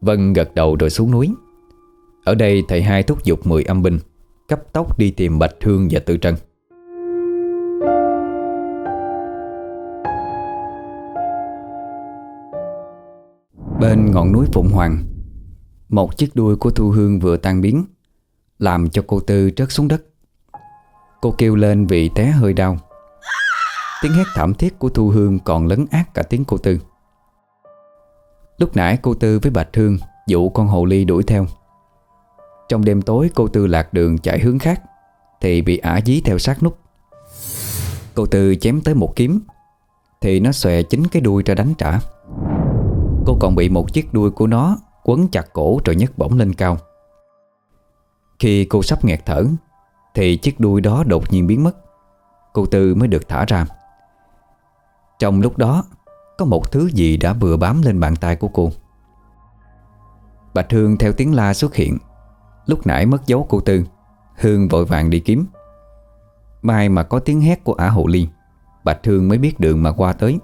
Vân gật đầu rồi xuống núi. Ở đây thầy hai thúc giục 10 âm binh, Cấp tốc đi tìm Bạch Thương và Tư Trân. Bên ngọn núi Phụng Hoàng, Một chiếc đuôi của Thu Hương vừa tan biến, Làm cho cô Tư trớt xuống đất. Cô kêu lên vì té hơi đau. Tiếng hét thảm thiết của Thu Hương còn lấn át cả tiếng cô Tư. Lúc nãy cô Tư với Bạch Hương dụ con hồ ly đuổi theo. Trong đêm tối, cô Tư lạc đường chạy hướng khác, Thì bị ả dí theo sát nút. Cô Tư chém tới một kiếm, Thì nó xòe chính cái đuôi ra đánh trả. Cô còn bị một chiếc đuôi của nó Quấn chặt cổ rồi nhấc bổng lên cao. Khi cô sắp nghẹt thở thì chiếc đuôi đó đột nhiên biến mất. Cô Tư mới được thả ra. Trong lúc đó, Có một thứ gì đã vừa bám lên bàn tay của cô. Bạch Hương theo tiếng la xuất hiện. Lúc nãy mất dấu cô Tư, Hương vội vàng đi kiếm. Mai mà có tiếng hét của ả hộ ly, Bạch Hương mới biết đường mà qua tới.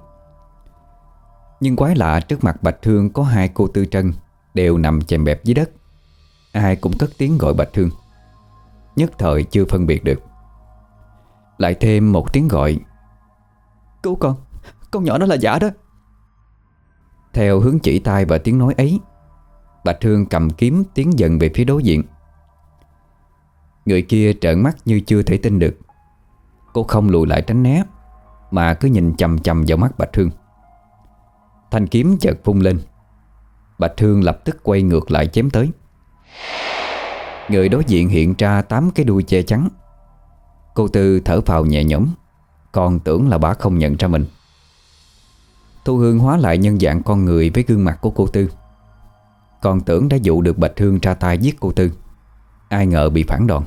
Nhưng quái lạ trước mặt Bạch Hương có hai cô Tư Trân Đều nằm chèm bẹp dưới đất. Ai cũng cất tiếng gọi Bạch Hương. Nhất thời chưa phân biệt được. Lại thêm một tiếng gọi. Cứu con Con nhỏ nó là giả đó. Theo hướng chỉ tay và tiếng nói ấy Bạch Hương cầm kiếm tiến dần về phía đối diện. Người kia trợn mắt như chưa thể tin được. Cô không lùi lại tránh né Mà cứ nhìn chầm chầm vào mắt Bạch Hương. Thanh kiếm chợt vung lên. Bạch Hương lập tức quay ngược lại chém tới Người đối diện hiện ra tám cái đuôi che chắn. Cô Tư thở phào nhẹ nhõm, Còn tưởng là bà không nhận ra mình. Thu Hương hóa lại nhân dạng con người với gương mặt của cô Tư. Còn tưởng đã dụ được Bạch Hương ra tay giết cô Tư, Ai ngờ bị phản đòn.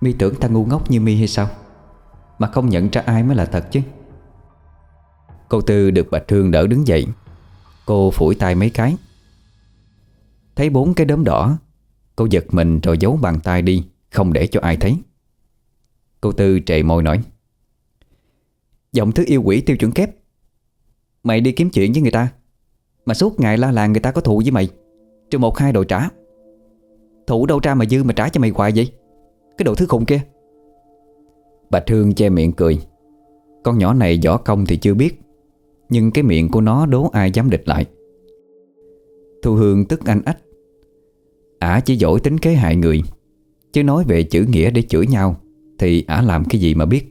Mi tưởng ta ngu ngốc như Mi hay sao? Mà không nhận ra ai mới là thật chứ. Cô Tư được Bạch Hương đỡ đứng dậy, Cô phủi tay mấy cái. Thấy bốn cái đốm đỏ Cô giật mình rồi giấu bàn tay đi, Không để cho ai thấy. Cô Tư trề môi nói, Giọng thứ yêu quỷ tiêu chuẩn kép. Mày đi kiếm chuyện với người ta, Mà suốt ngày la làng người ta có thù với mày, Trừ một hai đồ trả. Thù đâu ra mà dư mà trả cho mày hoài vậy? Cái đồ thứ khùng kia. Bạch Thương che miệng cười. Con nhỏ này võ công thì chưa biết, Nhưng cái miệng của nó đố ai dám địch lại. Thu Hương tức anh ách Ả chỉ giỏi tính kế hại người. Chứ nói về chữ nghĩa để chửi nhau, Thì ả làm cái gì mà biết?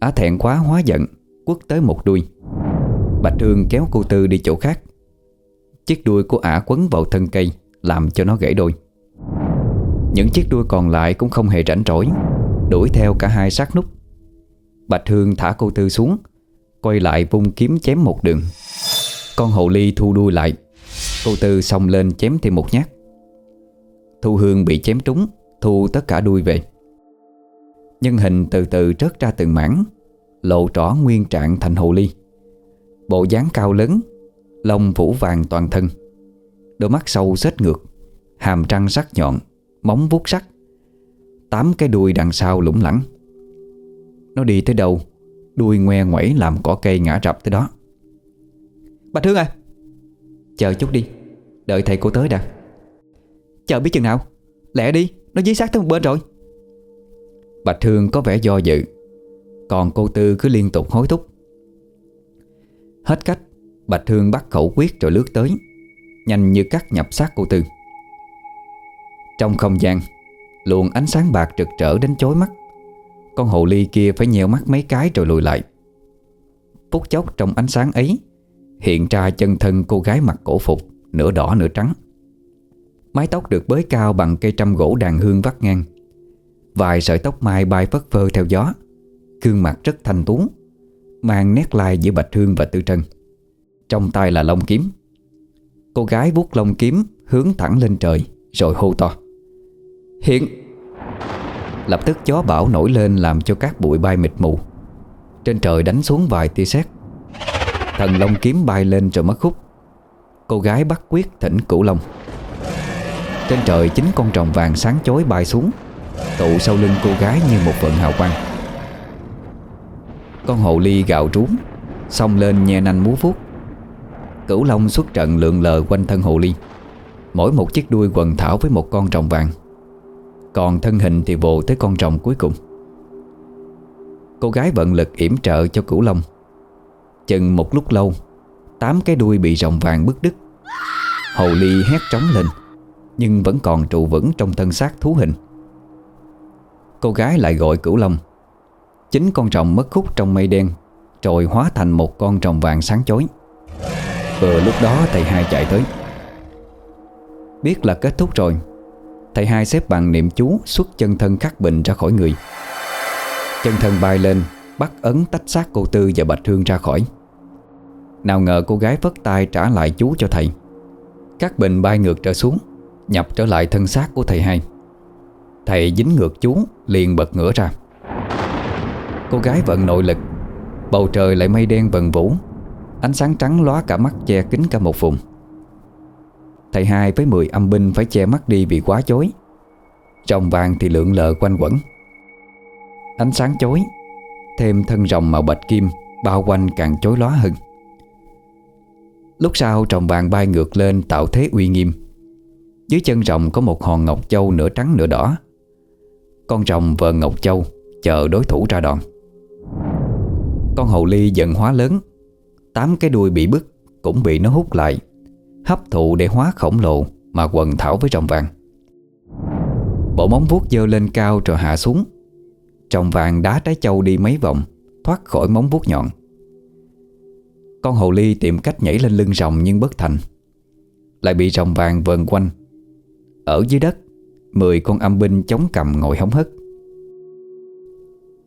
Ả thẹn quá hóa giận, Quất tới một đuôi. Bạch Hương kéo cô Tư đi chỗ khác. Chiếc đuôi của ả quấn vào thân cây, Làm cho nó gãy đôi. Những chiếc đuôi còn lại cũng không hề rảnh rỗi, Đuổi theo cả hai sát nút. Bạch Hương thả cô Tư xuống, Quay lại vung kiếm chém một đường. Con hồ ly thu đuôi lại. Cô Tư xông lên chém thêm một nhát. Thu Hương bị chém trúng, Thu tất cả đuôi về. Nhân hình từ từ rớt ra từng mảng, Lộ rõ nguyên trạng thành hồ ly. Bộ dáng cao lớn, Lông phủ vàng toàn thân, Đôi mắt sâu xết ngược, Hàm răng sắc nhọn, Móng vuốt sắc. Tám cái đuôi đằng sau lủng lẳng. Nó đi tới đâu, Đuôi ngoe ngoẩy làm cỏ cây ngã rập tới đó. Bạch Hương à Chờ chút đi, Đợi thầy cô tới đã. Chờ biết chừng nào. Lẹ đi, Nó dí sát tới một bên rồi. Bạch Hương có vẻ do dự. Còn cô Tư cứ liên tục hối thúc. Hết cách, Bạch Hương bắt khẩu quyết rồi lướt tới. Nhanh như cắt nhập sát cô Tư. Trong không gian, Luồng ánh sáng bạc trực trở đến chói mắt. Con hồ ly kia phải nheo mắt mấy cái rồi lùi lại. Phút chốc trong ánh sáng ấy, Hiện ra chân thân cô gái mặc cổ phục, Nửa đỏ nửa trắng. Mái tóc được bới cao bằng cây trăm gỗ đàn hương vắt ngang. Vài sợi tóc mai bay phất phơ theo gió. Gương mặt rất thanh tú, Mang nét lai giữa Bạch Hương và Tư Trân. Trong tay là lông kiếm. Cô gái vuốt lông kiếm Hướng thẳng lên trời, Rồi hô to. Hiện! Lập tức gió bão nổi lên Làm cho các bụi bay mịt mù. Trên trời đánh xuống vài tia sét. Thần lông kiếm bay lên rồi mất khúc Cô gái bắt quyết thỉnh cửu long. Trên trời, chính con rồng vàng sáng chói bay xuống, Tụ sau lưng cô gái như một vận hào quang. Con hồ ly gạo trú Xông lên nhe nanh múa vuốt. Cửu long xuất trận lượn lờ quanh thân hồ ly. Mỗi một chiếc đuôi quần thảo với một con rồng vàng. Còn thân hình thì vồ tới con rồng cuối cùng. Cô gái vận lực yểm trợ cho cửu long. Chừng một lúc lâu, Tám cái đuôi bị rồng vàng bứt đứt. Hồ ly hét trống lên. Nhưng vẫn còn trụ vững trong thân xác thú hình. Cô gái lại gọi cửu long. Chính con rồng mất khúc trong mây đen, Rồi hóa thành một con rồng vàng sáng chói. Vừa lúc đó thầy hai chạy tới. Biết là kết thúc rồi, Thầy hai xếp bằng niệm chú Xuất chân thân khắc bình ra khỏi người. Chân thân bay lên, Bắt ấn tách xác cô Tư và Bạch Hương ra khỏi. Nào ngờ cô gái vất tay trả lại chú cho thầy. Các bình bay ngược trở xuống. Nhập trở lại thân xác của thầy hai. Thầy dính ngược chú, Liền bật ngửa ra. Cô gái vận nội lực, Bầu trời lại mây đen vần vũ, Ánh sáng trắng lóa cả mắt che kín cả một vùng. Thầy hai với 10 âm binh phải che mắt đi vì quá chối. Rồng vàng thì lượn lờ quanh quẩn. Ánh sáng chối Thêm thân rồng màu bạch kim, Bao quanh càng chối lóa hơn. Lúc sau rồng vàng bay ngược lên tạo thế uy nghiêm. Dưới chân rồng có một hòn ngọc châu nửa trắng nửa đỏ. Con rồng vờ ngọc châu, Chờ đối thủ ra đòn. Con hồ ly dần hóa lớn. Tám cái đuôi bị bứt, Cũng bị nó hút lại. Hấp thụ để hóa khổng lồ Mà quần thảo với rồng vàng. Bộ móng vuốt dơ lên cao rồi hạ xuống. Rồng vàng đá trái châu đi mấy vòng, Thoát khỏi móng vuốt nhọn. Con hồ ly tìm cách nhảy lên lưng rồng nhưng bất thành. Lại bị rồng vàng vờn quanh ở dưới đất, Mười con âm binh chống cầm ngồi hóng hất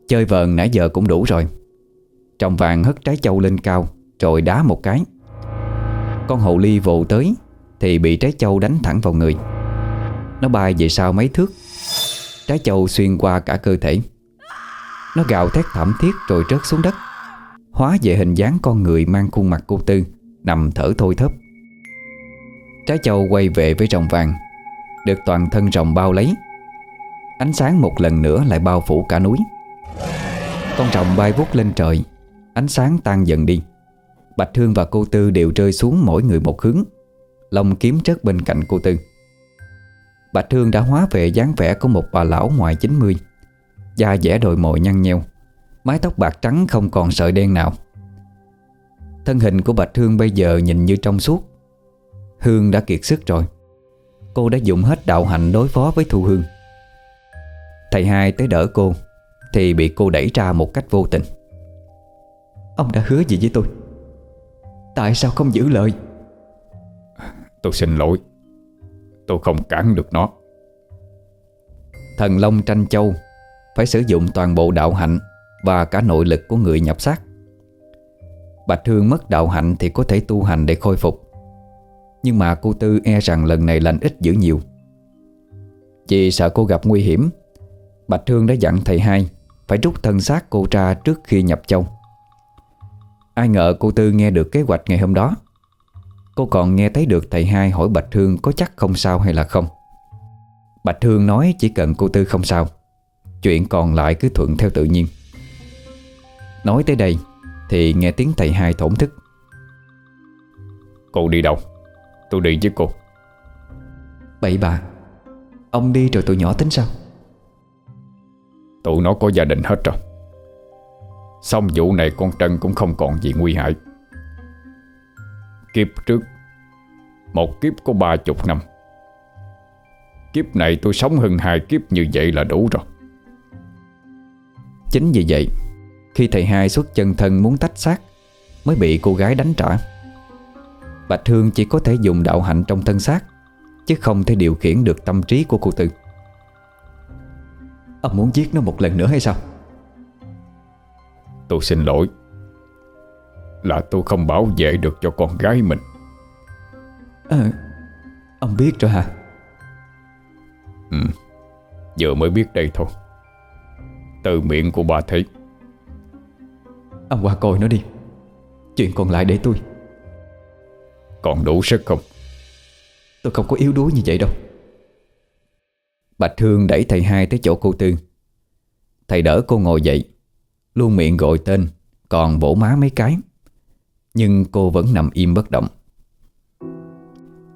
Chơi vờn nãy giờ cũng đủ rồi. Trọng vàng hất trái châu lên cao, Rồi đá một cái. Con hồ ly vồ tới, Thì bị trái châu đánh thẳng vào người. Nó bay về sau mấy thước. Trái châu xuyên qua cả cơ thể. Nó gào thét thảm thiết rồi rớt xuống đất. Hóa về hình dáng con người mang khuôn mặt cô Tư, Nằm thở thôi thấp Trái châu quay về với rồng vàng. Được toàn thân rồng bao lấy. Ánh sáng một lần nữa lại bao phủ cả núi. Con rồng bay vút lên trời, Ánh sáng tan dần đi. Bạch Hương và cô Tư đều rơi xuống mỗi người một hướng, Lông kiếm chất bên cạnh cô Tư. Bạch Thương đã hóa về dáng vẻ của một bà lão ngoài 90 Da dẻ đồi mồi nhăn nheo, Mái tóc bạc trắng không còn sợi đen nào. Thân hình của Bạch Thương bây giờ nhìn như trong suốt. Hương đã kiệt sức rồi. Cô đã dùng hết đạo hạnh đối phó với Thu Hương. Thầy hai tới đỡ cô Thì bị cô đẩy ra một cách vô tình. Ông đã hứa gì với tôi? Tại sao không giữ lời? Tôi xin lỗi. Tôi không cản được nó. Thần Long tranh châu Phải sử dụng toàn bộ đạo hạnh Và cả nội lực của người nhập xác. Bạch Hương mất đạo hạnh Thì có thể tu hành để khôi phục nhưng mà cô Tư e rằng lần này lành ít dữ nhiều. Vì sợ cô gặp nguy hiểm. Bạch thương đã dặn thầy hai Phải rút thân xác cô ra trước khi nhập châu. Ai ngờ cô Tư nghe được kế hoạch ngày hôm đó. Cô còn nghe thấy được thầy hai hỏi Bạch thương có chắc không sao hay là không. Bạch thương nói chỉ cần cô Tư không sao, Chuyện còn lại cứ thuận theo tự nhiên. Nói tới đây Thì nghe tiếng thầy hai thổn thức. Cô đi đâu? Tôi đi với cô. Bậy bà Ông đi rồi tụi nhỏ tính sao? Tụi nó có gia đình hết rồi. Xong vụ này con Trân cũng không còn gì nguy hại. Kiếp trước Một kiếp có ba chục năm. Kiếp này tôi sống hơn hai kiếp như vậy là đủ rồi. Chính vì vậy Khi thầy hai xuất chân thân muốn tách xác Mới bị cô gái đánh trả Bạch Hương chỉ có thể dùng đạo hạnh trong thân xác Chứ không thể điều khiển được tâm trí của cô Tư. Ông muốn giết nó một lần nữa hay sao? Tôi xin lỗi. Là tôi không bảo vệ được cho con gái mình. À, Ông biết rồi hả? Ừ Giờ mới biết đây thôi. Từ miệng của bà thấy Ông qua coi nó đi. Chuyện còn lại để tôi Còn đủ sức không? Tôi không có yếu đuối như vậy đâu. Bạch Hương đẩy thầy hai tới chỗ cô Tư. Thầy đỡ cô ngồi dậy Luôn miệng gọi tên Còn vỗ má mấy cái. Nhưng cô vẫn nằm im bất động.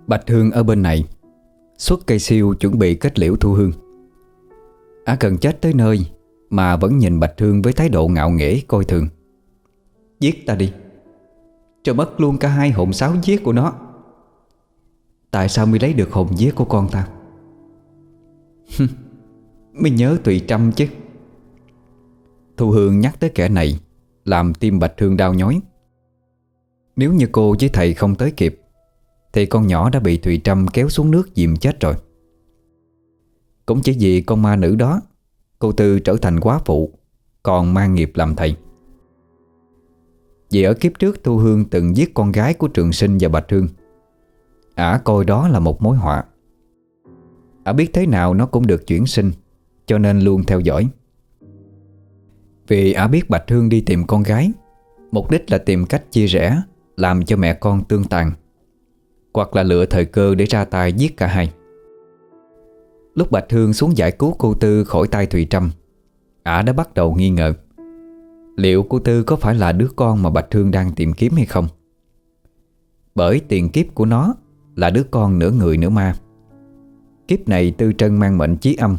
Bạch Hương ở bên này Xuất cây siêu chuẩn bị kết liễu thu hương. Á cần chết tới nơi Mà vẫn nhìn Bạch Hương với thái độ ngạo nghễ coi thường. Giết ta đi cho mất luôn cả hai hồn sáu giết của nó. Tại sao mới lấy được hồn giết của con ta? Mới nhớ tùy trăm chứ. Thu Hương nhắc tới kẻ này, Làm tim Bạch Hương đau nhói. Nếu như cô với thầy không tới kịp, Thì con nhỏ đã bị Thùy Trâm kéo xuống nước dìm chết rồi. Cũng chỉ vì con ma nữ đó, Cô Tư trở thành quá phụ, Còn mang nghiệp làm thầy. Vì ở kiếp trước Thu Hương từng giết con gái của Trường Sinh và Bạch Hương. Ả coi đó là một mối họa. Ả biết thế nào nó cũng được chuyển sinh, Cho nên luôn theo dõi. Vì Ả biết Bạch Hương đi tìm con gái, Mục đích là tìm cách chia rẽ, Làm cho mẹ con tương tàn, Hoặc là lựa thời cơ để ra tay giết cả hai. Lúc Bạch Hương xuống giải cứu cô Tư khỏi tay Thùy Trâm, Ả đã bắt đầu nghi ngờ. Liệu cô Tư có phải là đứa con mà Bạch Thương đang tìm kiếm hay không? Bởi tiền kiếp của nó là đứa con nửa người nửa ma. Kiếp này Tư Trân mang mệnh chí âm.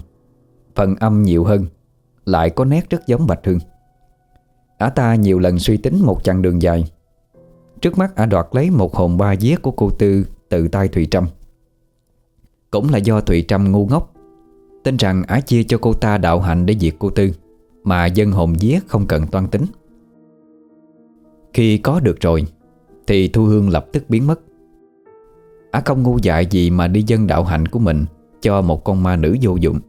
Phần âm nhiều hơn, Lại có nét rất giống Bạch Thương. Ả ta nhiều lần suy tính một chặng đường dài. Trước mắt Ả đoạt lấy một hồn ba vía của cô Tư Từ tay Thùy Trâm. Cũng là do Thùy Trâm ngu ngốc, Tin rằng Ả chia cho cô ta đạo hạnh để diệt cô Tư. Mà dân hồn vía không cần toan tính. Khi có được rồi, Thì Thu Hương lập tức biến mất. Ả không ngu dại gì mà đi dân đạo hạnh của mình Cho một con ma nữ vô dụng.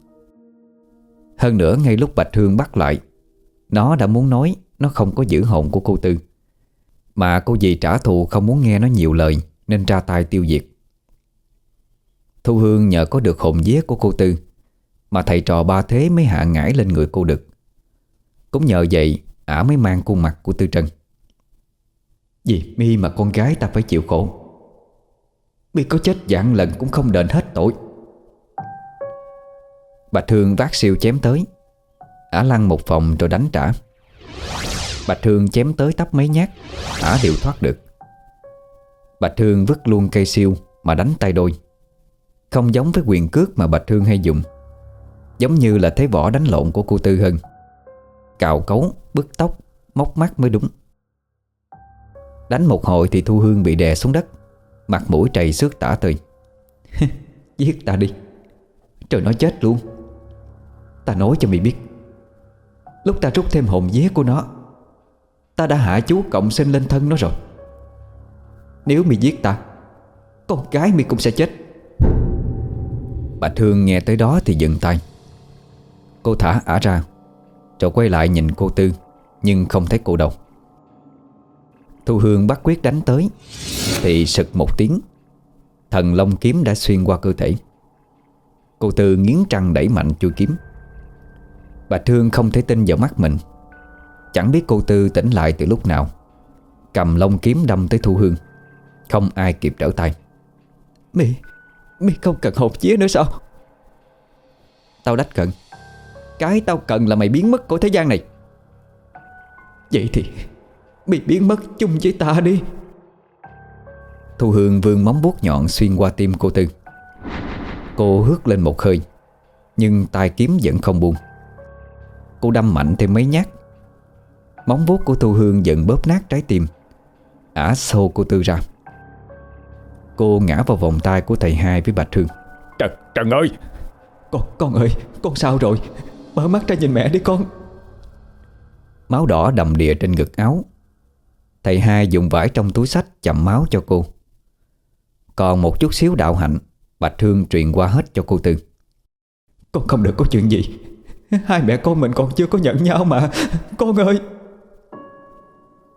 Hơn nữa, ngay lúc Bạch Hương bắt lại, Nó đã muốn nói Nó không có giữ hồn của cô Tư. Mà cô dì trả thù không muốn nghe nó nhiều lời Nên ra tay tiêu diệt. Thu Hương nhờ có được hồn vía của cô Tư Mà thầy trò ba thế mới hạ ngải lên người cô được cũng nhờ vậy, Ả mới mang khuôn mặt của Tư Trân. Vì mi mà con gái ta phải chịu khổ. Mi có chết dạng lần cũng không đền hết tội. Bạch Thương vác siêu chém tới. Ả lăn một phòng rồi đánh trả. Bạch Thương chém tới tấp mấy nhát, Ả đều thoát được. Bạch Thương vứt luôn cây siêu Mà đánh tay đôi. Không giống với quyền cước mà Bạch Thương hay dùng. Giống như là thế võ đánh lộn của cô Tư Hân. Cào cấu, bứt tóc, móc mắt mới đúng. Đánh một hồi thì Thu Hương bị đè xuống đất Mặt mũi trầy xước tả tơi Giết ta đi. Trời nó chết luôn. Ta nói cho mày biết. Lúc ta rút thêm hồn vía của nó Ta đã hạ chú cộng sinh lên thân nó rồi. Nếu mày giết ta Con gái mày cũng sẽ chết. Bạch Hương nghe tới đó thì dừng tay. Cô thả ả ra. Rồi quay lại nhìn cô Tư, Nhưng không thấy cô đâu. Thu Hương bắt quyết đánh tới, Thì sực một tiếng. Thần long kiếm đã xuyên qua cơ thể. Cô Tư nghiến răng đẩy mạnh chui kiếm. Bà Thương không thể tin vào mắt mình. Chẳng biết cô Tư tỉnh lại từ lúc nào. Cầm lông kiếm đâm tới Thu Hương. Không ai kịp đỡ tay. Mi Mi không cần hộp chía nữa sao? Tao đách cận. Cái tao cần là mày biến mất của thế gian này. Vậy thì Mi biến mất chung với ta đi. Thu Hương vương móng vuốt nhọn xuyên qua tim cô Tư. Cô hước lên một hơi Nhưng tay kiếm vẫn không buông. Cô đâm mạnh thêm mấy nhát. Móng vuốt của Thu Hương dần bóp nát trái tim Ả xô cô Tư ra. Cô ngã vào vòng tay của thầy hai với Bạch Hương. Trần, Trần ơi! Con, con ơi, con sao rồi Mở mắt ra nhìn mẹ đi con. Máu đỏ đầm đìa trên ngực áo. Thầy hai dùng vải trong túi sách chậm máu cho cô. Còn một chút xíu đạo hạnh Bạch Hương truyền qua hết cho cô Tư. Con không được có chuyện gì. Hai mẹ con mình còn chưa có nhận nhau mà. Con ơi!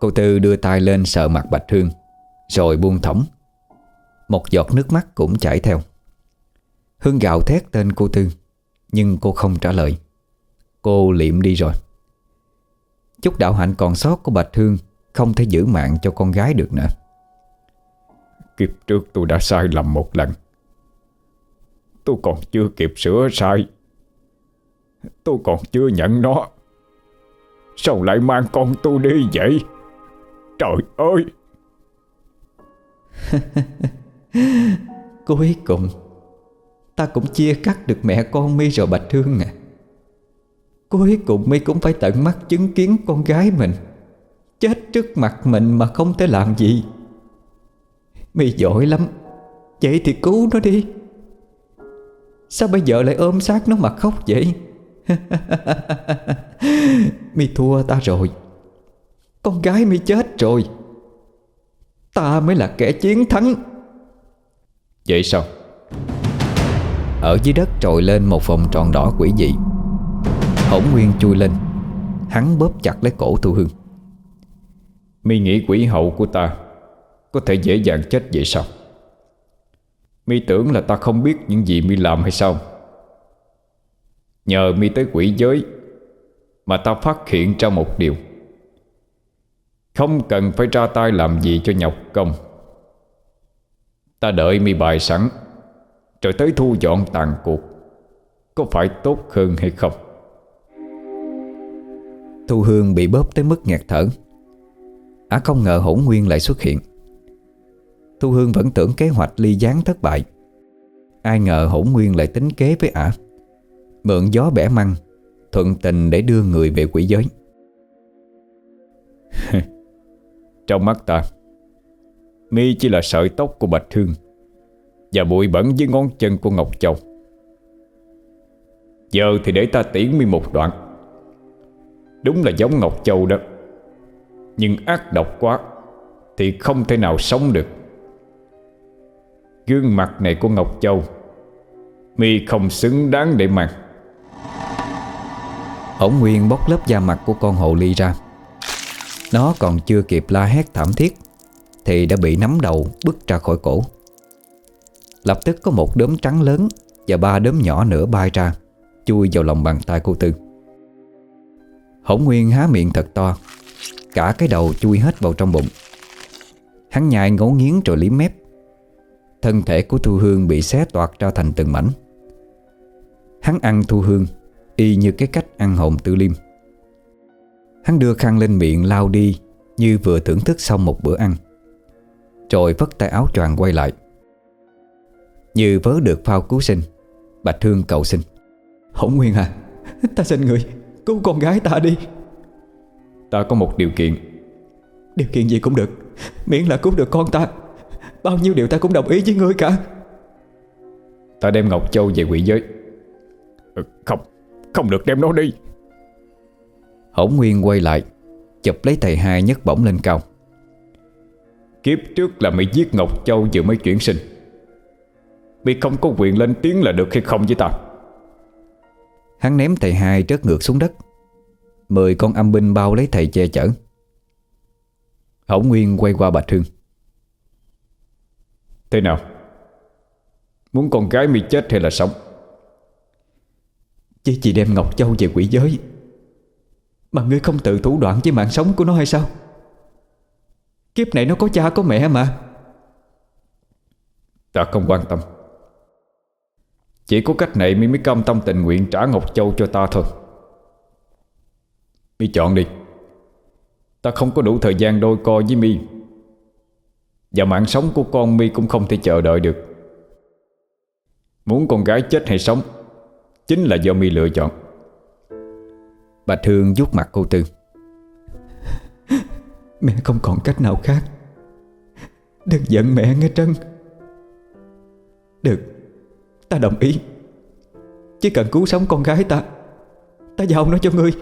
Cô Tư đưa tay lên sợ mặt Bạch Hương Rồi buông thõng. Một giọt nước mắt cũng chảy theo. Hương gào thét tên cô Tư Nhưng cô không trả lời Cô liệm đi rồi. Chút đạo hạnh còn sót của Bạch Hương Không thể giữ mạng cho con gái được nữa. Kiếp trước tôi đã sai lầm một lần. Tôi còn chưa kịp sửa sai. Tôi còn chưa nhận nó. Sao lại mang con tôi đi vậy? Trời ơi! Cuối cùng Ta cũng chia cắt được mẹ con mi rồi Bạch Hương à Cuối cùng mi cũng phải tận mắt chứng kiến con gái mình. Chết trước mặt mình mà không thể làm gì. Mi giỏi lắm. Vậy thì cứu nó đi. Sao bây giờ lại ôm xác nó mà khóc vậy? Mi thua ta rồi. Con gái mi chết rồi. Ta mới là kẻ chiến thắng. Vậy sao? Ở dưới đất trồi lên một vòng tròn đỏ quỷ dị. Hổng nguyên chui lên. Hắn bóp chặt lấy cổ Thu Hương. Mi nghĩ quỷ hậu của ta Có thể dễ dàng chết vậy sao? Mi tưởng là ta không biết những gì Mi làm hay sao? Nhờ Mi tới quỷ giới Mà ta phát hiện ra một điều. Không cần phải ra tay làm gì cho nhọc công. Ta đợi Mi bài sẵn, Rồi tới thu dọn tàn cuộc. Có phải tốt hơn hay không? Thu Hương bị bóp tới mức nghẹt thở. Ả không ngờ hỗn nguyên lại xuất hiện. Thu Hương vẫn tưởng kế hoạch ly gián thất bại. Ai ngờ hỗn nguyên lại tính kế với ả. Mượn gió bẻ măng, Thuận tình để đưa người về quỷ giới. Trong mắt ta, Mi chỉ là sợi tóc của Bạch Hương, Và bụi bẩn dưới ngón chân của Ngọc Châu. Giờ thì để ta tiễn Mi một đoạn. Đúng là giống Ngọc Châu đó. Nhưng ác độc quá, Thì không thể nào sống được. Gương mặt này của Ngọc Châu, Mi không xứng đáng để mặt. Ổng nguyên bóc lớp da mặt của con hồ ly ra. Nó còn chưa kịp la hét thảm thiết, Thì đã bị nắm đầu bứt ra khỏi cổ. Lập tức có một đốm trắng lớn Và ba đốm nhỏ nữa bay ra, Chui vào lòng bàn tay cô Tư. Hổng nguyên há miệng thật to. Cả cái đầu chui hết vào trong bụng. Hắn nhai ngấu nghiến rồi liếm mép. Thân thể của Thu Hương bị xé toạc ra thành từng mảnh. Hắn ăn Thu Hương, Y như cái cách ăn hồn tự liêm. Hắn đưa khăn lên miệng lao đi, Như vừa thưởng thức xong một bữa ăn. Rồi vất tay áo choàng quay lại. Như vớ được phao cứu sinh, Bạch Thương cầu xin. Hổng Nguyên à Ta xin người. Cứu con gái ta đi. Ta có một điều kiện. Điều kiện gì cũng được Miễn là cứu được con ta. Bao nhiêu điều ta cũng đồng ý với ngươi cả. Ta đem Ngọc Châu về quỷ giới. Ừ, Không Không được đem nó đi. Hổng Nguyên quay lại Chụp lấy thầy hai nhấc bổng lên cao. Kiếp trước là mày giết Ngọc Châu vừa mới chuyển sinh. Mày không có quyền lên tiếng là được hay không với ta Hắn ném thầy hai rớt ngược xuống đất. Mười con âm binh bao lấy thầy che chở. Hổng Nguyên quay qua Bạch Hương. Thế nào? Muốn con gái mi chết hay là sống? Chỉ chỉ đem Ngọc Châu về quỷ giới. Mà ngươi không tự thủ đoạn với mạng sống của nó hay sao? Kiếp này nó có cha có mẹ mà. Ta không quan tâm chỉ có cách này mi mới cam tâm tình nguyện trả Ngọc Châu cho ta thôi. Mi chọn đi. Ta không có đủ thời gian đôi co với mi. Và mạng sống của con mi cũng không thể chờ đợi được. Muốn con gái chết hay sống, Chính là do mi lựa chọn. Bà thương vuốt mặt cô Tư. Mẹ không còn cách nào khác. Đừng giận mẹ nghe Trân. Được. Ta đồng ý. Chỉ cần cứu sống con gái ta Ta giao nó cho ngươi.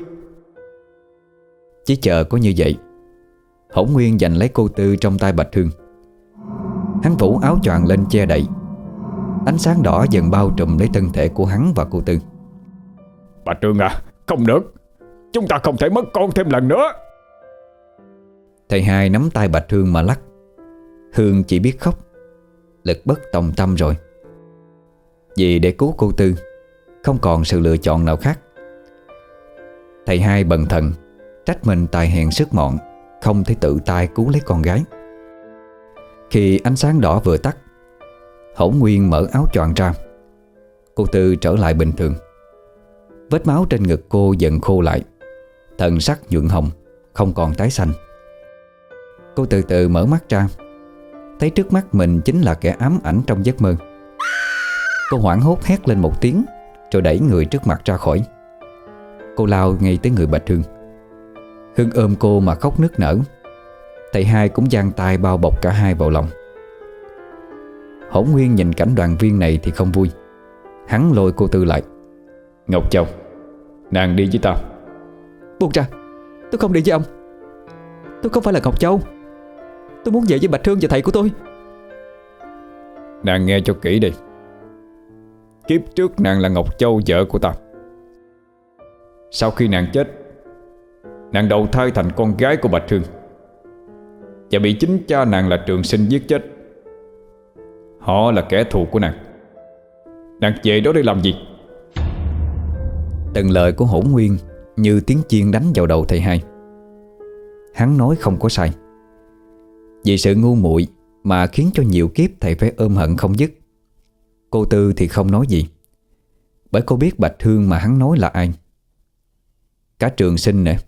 Chỉ chờ có như vậy Hổng Nguyên giành lấy cô Tư trong tay Bạch Hương. Hắn phủ áo choàng lên che đậy. Ánh sáng đỏ dần bao trùm lấy thân thể của hắn và cô Tư. Bà Trương à Không được. Chúng ta không thể mất con thêm lần nữa. Thầy hai nắm tay Bạch Hương mà lắc. Hương chỉ biết khóc. Lực bất tòng tâm rồi vì để cứu cô Tư, Không còn sự lựa chọn nào khác. Thầy hai bần thần, Trách mình tài hẹn sức mọn, Không thể tự tay cứu lấy con gái. Khi ánh sáng đỏ vừa tắt Hổ Nguyên mở áo choàng ra. Cô Tư trở lại bình thường. Vết máu trên ngực cô dần khô lại, Thần sắc nhuận hồng, Không còn tái xanh. Cô từ từ mở mắt ra, Thấy trước mắt mình chính là kẻ ám ảnh trong giấc mơ. Cô hoảng hốt hét lên một tiếng Rồi đẩy người trước mặt ra khỏi. Cô lao ngay tới người Bạch Hương. Hương ôm cô mà khóc nức nở. Thầy hai cũng giang tay bao bọc cả hai vào lòng. Hổ Nguyên nhìn cảnh đoàn viên này thì không vui. Hắn lôi cô Tư lại. Ngọc Châu Nàng đi với ta Buông ra Tôi không đi với ông. Tôi không phải là Ngọc Châu. Tôi muốn về với Bạch Hương và thầy của tôi. Nàng nghe cho kỹ đi Kiếp trước nàng là Ngọc Châu vợ của ta. Sau khi nàng chết, Nàng đầu thai thành con gái của Bạch Hương Và bị chính cha nàng là trường sinh giết chết. Họ là kẻ thù của nàng. Nàng về đó để làm gì? Từng lời của hỗn nguyên Như tiếng chiên đánh vào đầu thầy hai. Hắn nói không có sai. Vì sự ngu muội Mà khiến cho nhiều kiếp thầy phải ôm hận không dứt. Cô Tư thì không nói gì. Bởi cô biết Bạch Hương mà hắn nói là ai. Cả trường sinh nè.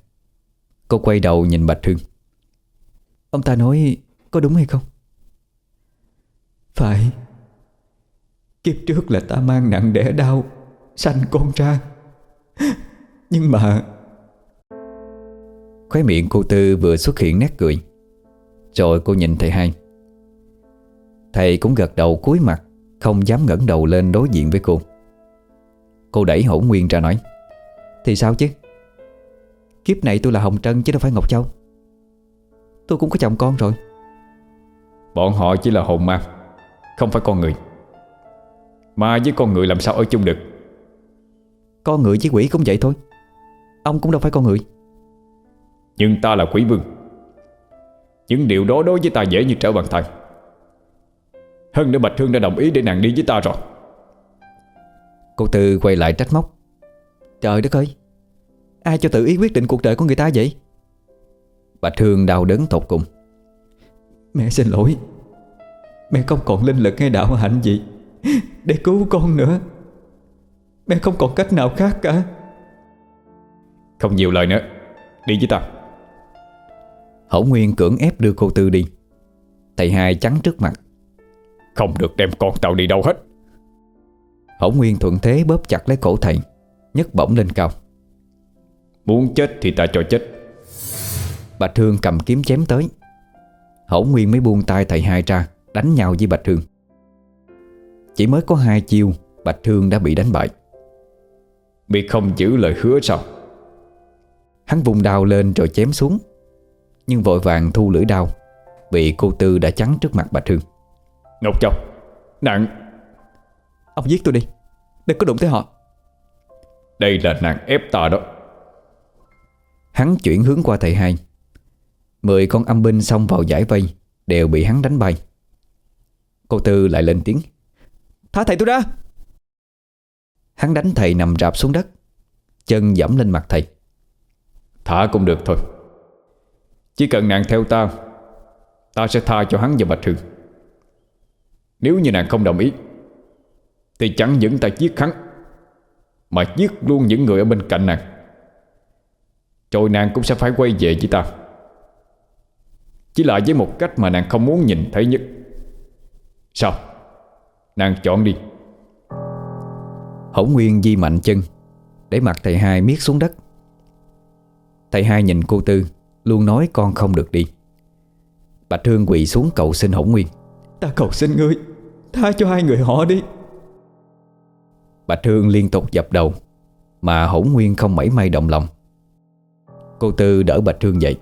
Cô quay đầu nhìn Bạch Hương. Ông ta nói có đúng hay không? Phải. Kiếp trước là ta mang nặng đẻ đau, Sanh con ra. Nhưng mà Khóe miệng cô Tư vừa xuất hiện nét cười. Rồi cô nhìn thầy hai. Thầy cũng gật đầu cúi mặt. Không dám ngẩng đầu lên đối diện với cô. Cô đẩy hổ nguyên ra nói Thì sao chứ? Kiếp này tôi là Hồng Trân chứ đâu phải Ngọc Châu. Tôi cũng có chồng con rồi. Bọn họ chỉ là hồn ma Không phải con người. Ma với con người làm sao ở chung được? Con người với quỷ cũng vậy thôi Ông cũng đâu phải con người. Nhưng ta là quỷ vương. Những điều đó đối với ta dễ như trở bàn tay Hơn nữa Bạch Hương đã đồng ý để nàng đi với ta rồi. Cô Tư quay lại trách móc. Trời đất ơi Ai cho tự ý quyết định cuộc đời của người ta vậy? Bạch Hương đau đớn tột cùng. Mẹ xin lỗi. Mẹ không còn linh lực hay đạo hạnh gì Để cứu con nữa. Mẹ không còn cách nào khác cả. Không nhiều lời nữa. Đi với ta. Hổ Nguyên cưỡng ép đưa cô Tư đi. Thầy hai chắn trước mặt Không được đem con tao đi đâu hết. Hổ Nguyên thuận thế bóp chặt lấy cổ thầy nhấc bổng lên cao. Muốn chết thì ta cho chết. Bạch Hương cầm kiếm chém tới. Hổ Nguyên mới buông tay thầy hai ra Đánh nhau với Bạch Hương. Chỉ mới có hai chiêu Bạch Hương đã bị đánh bại. Bị không giữ lời hứa sao? Hắn vùng đao lên rồi chém xuống. Nhưng vội vàng thu lưỡi đao Bị cô Tư đã chắn trước mặt Bạch Hương Ngọc Châu Nặng Ông giết tôi đi. Đừng có đụng tới họ. Đây là nàng ép ta đó. Hắn chuyển hướng qua thầy hai. Mười con âm binh xông vào giải vây Đều bị hắn đánh bay. Cô Tư lại lên tiếng. Thả thầy tôi ra. Hắn đánh thầy nằm rạp xuống đất Chân dẫm lên mặt thầy. Thả cũng được thôi. Chỉ cần nàng theo ta Ta sẽ tha cho hắn và Bạch Hương Nếu như nàng không đồng ý Thì chẳng những ta giết hắn Mà giết luôn những người ở bên cạnh nàng. Rồi nàng cũng sẽ phải quay về với ta. Chỉ là với một cách mà nàng không muốn nhìn thấy nhất. Sao? Nàng chọn đi. Hổ Nguyên di mạnh chân Để mặt thầy hai miết xuống đất. Thầy hai nhìn cô Tư Luôn nói con không được đi. Bạch Hương quỳ xuống cầu xin Hổ Nguyên. Ta cầu xin ngươi Tha cho hai người họ đi. Bạch Hương liên tục dập đầu Mà Hổ Nguyên không mảy may động lòng. Cô Tư đỡ Bạch Hương dậy.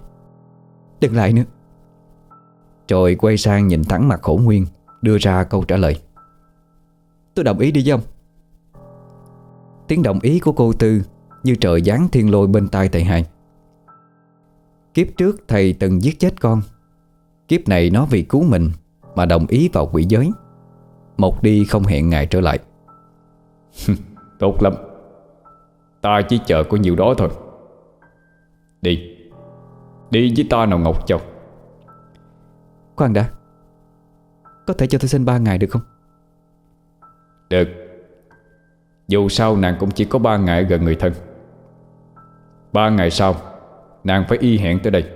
Đừng lại nữa. Rồi quay sang nhìn thẳng mặt Hổ Nguyên Đưa ra câu trả lời. Tôi đồng ý đi với ông. Tiếng đồng ý của cô Tư Như trời giáng thiên lôi bên tai thầy hai. Kiếp trước thầy từng giết chết con. Kiếp này nó vì cứu mình Mà đồng ý vào quỷ giới Một đi không hẹn ngày trở lại. Tốt lắm. Ta chỉ chờ có nhiều đó thôi. Đi. Đi với ta nào Ngọc Châu. Khoan đã. Có thể cho tôi xin ba ngày được không? Được. Dù sao nàng cũng chỉ có ba ngày gần người thân. Ba ngày sau Nàng phải y hẹn tới đây.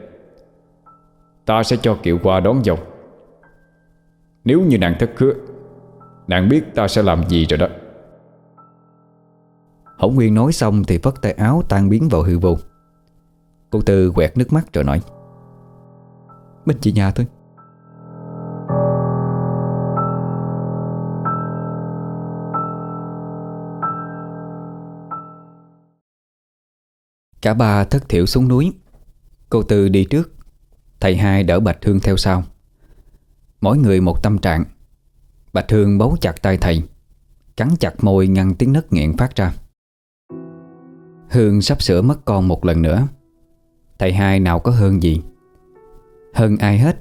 Ta sẽ cho Kiệu qua đón dâu. Nếu như nàng thất hứa Nàng biết ta sẽ làm gì rồi đó. Hổng Nguyên nói xong thì phất tay áo tan biến vào hư vô. Cô Tư quẹt nước mắt rồi nói Mình chỉ nhà thôi. Cả ba thất thiểu xuống núi. Cô Tư đi trước. Thầy hai đỡ Bạch Hương theo sau. Mỗi người một tâm trạng. Bạch Hương bấu chặt tay thầy, Cắn chặt môi ngăn tiếng nấc nghẹn phát ra. Hương sắp sửa mất con một lần nữa. Thầy hai nào có hơn gì? Hơn ai hết,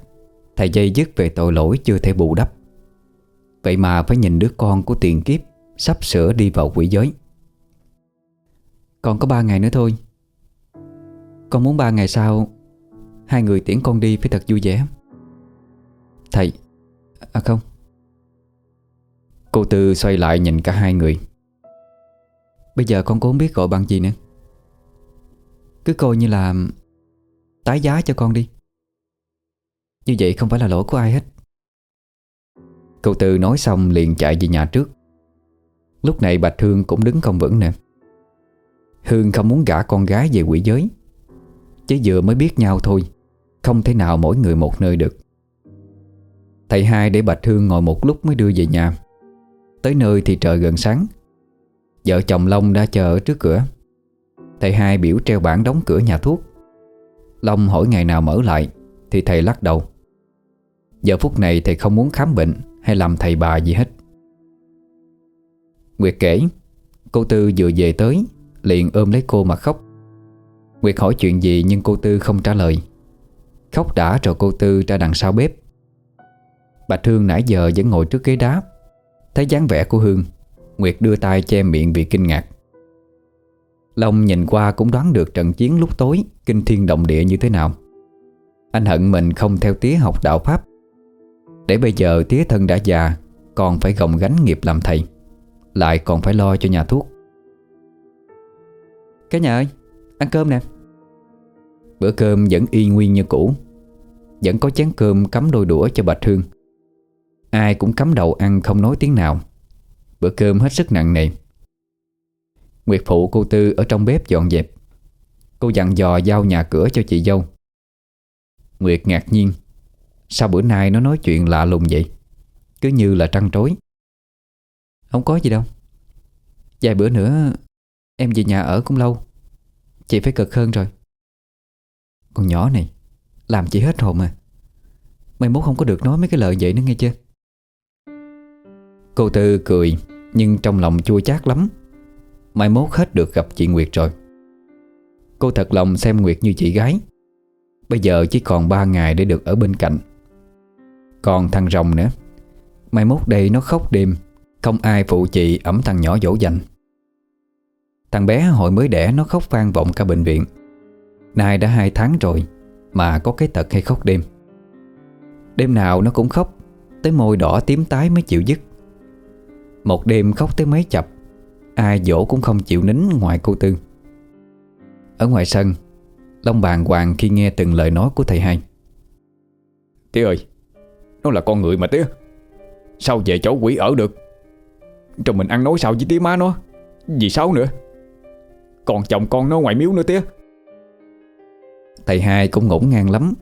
Thầy dây dứt về tội lỗi chưa thể bù đắp. Vậy mà phải nhìn đứa con của tiền kiếp Sắp sửa đi vào quỷ giới. Còn có ba ngày nữa thôi. Con muốn ba ngày sau, Hai người tiễn con đi phải thật vui vẻ. Thầy À không Cô Tư xoay lại nhìn cả hai người. Bây giờ con cũng không biết gọi bằng gì nữa. Cứ coi như là Tái giá cho con đi. Như vậy không phải là lỗi của ai hết. Cô Tư nói xong liền chạy về nhà trước. Lúc này Bạch Hương cũng đứng không vững nè Hương không muốn gả con gái về quỷ giới. Chứ vừa mới biết nhau thôi, Không thể nào mỗi người một nơi được. Thầy hai để Bạch Hương ngồi một lúc mới đưa về nhà. Tới nơi thì trời gần sáng. Vợ chồng Long đã chờ ở trước cửa. Thầy hai biểu treo bảng đóng cửa nhà thuốc. Long hỏi ngày nào mở lại, Thì thầy lắc đầu. Giờ phút này thầy không muốn khám bệnh Hay làm thầy bà gì hết. Nguyệt kể, Cô Tư vừa về tới, Liền ôm lấy cô mà khóc. Nguyệt hỏi chuyện gì nhưng cô Tư không trả lời. Khóc đã rồi cô Tư ra đằng sau bếp. Bạch Thương nãy giờ vẫn ngồi trước ghế đá. Thấy dáng vẻ của Hương, Nguyệt đưa tay che miệng vì kinh ngạc. Long nhìn qua cũng đoán được trận chiến lúc tối, Kinh thiên động địa như thế nào. Anh hận mình không theo tía học đạo Pháp. Để bây giờ tía thân đã già, Còn phải gồng gánh nghiệp làm thầy, Lại còn phải lo cho nhà thuốc. Cả nhà ơi, Ăn cơm nè. Bữa cơm vẫn y nguyên như cũ, Vẫn có chén cơm cắm đôi đũa cho Bạch Hương. Ai cũng cắm đầu ăn không nói tiếng nào. Bữa cơm hết sức nặng nề. Nguyệt phụ, cô Tư ở trong bếp dọn dẹp. Cô dặn dò giao nhà cửa cho chị dâu. Nguyệt ngạc nhiên. Sao bữa nay nó nói chuyện lạ lùng vậy? Cứ như là trăng trối. Không có gì đâu. Vài bữa nữa, Em về nhà ở cũng lâu. Chị phải cực hơn rồi. Con nhỏ này, Làm chị hết hồn à. Mày mốt không có được nói mấy cái lời vậy nữa nghe chưa? Cô Tư cười, Nhưng trong lòng chua chát lắm. Mai mốt hết được gặp chị Nguyệt rồi. Cô thật lòng xem Nguyệt như chị gái. Bây giờ chỉ còn 3 ngày để được ở bên cạnh. Còn thằng rồng nữa. Mai mốt đây nó khóc đêm, Không ai phụ chị ẩm thằng nhỏ dỗ dành. Thằng bé hồi mới đẻ nó khóc vang vọng cả bệnh viện. Nay đã hai tháng rồi Mà có cái tật hay khóc đêm. Đêm nào nó cũng khóc, Tới môi đỏ tím tái mới chịu dứt. Một đêm khóc tới mấy chập, Ai dỗ cũng không chịu nín ngoài cô Tư. Ở ngoài sân, Long bàn hoàng khi nghe từng lời nói của thầy hai. Tía ơi, Nó là con người mà tía. Sao về chỗ quỷ ở được? Trong mình ăn nói sao với tía má nó? Vì sao nữa? Còn chồng con nó ngoài miếu nữa tía. Thầy hai cũng ngổn ngang lắm.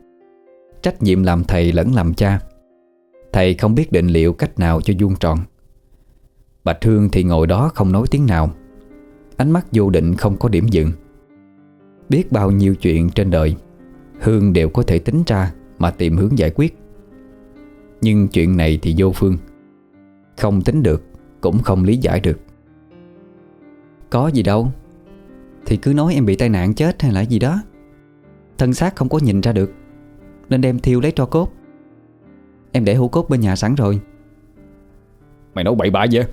Trách nhiệm làm thầy lẫn làm cha. Thầy không biết định liệu cách nào cho vuông tròn. Bạch Hương thì ngồi đó không nói tiếng nào. Ánh mắt vô định không có điểm dừng. Biết bao nhiêu chuyện trên đời, Hương đều có thể tính ra Mà tìm hướng giải quyết. Nhưng chuyện này thì vô phương. Không tính được, Cũng không lý giải được. Có gì đâu. Thì cứ nói em bị tai nạn chết hay là gì đó. Thân xác không có nhìn ra được, Nên đem thiêu lấy tro cốt. Em để hũ cốt bên nhà sẵn rồi. Mày nói bậy bạ vậy?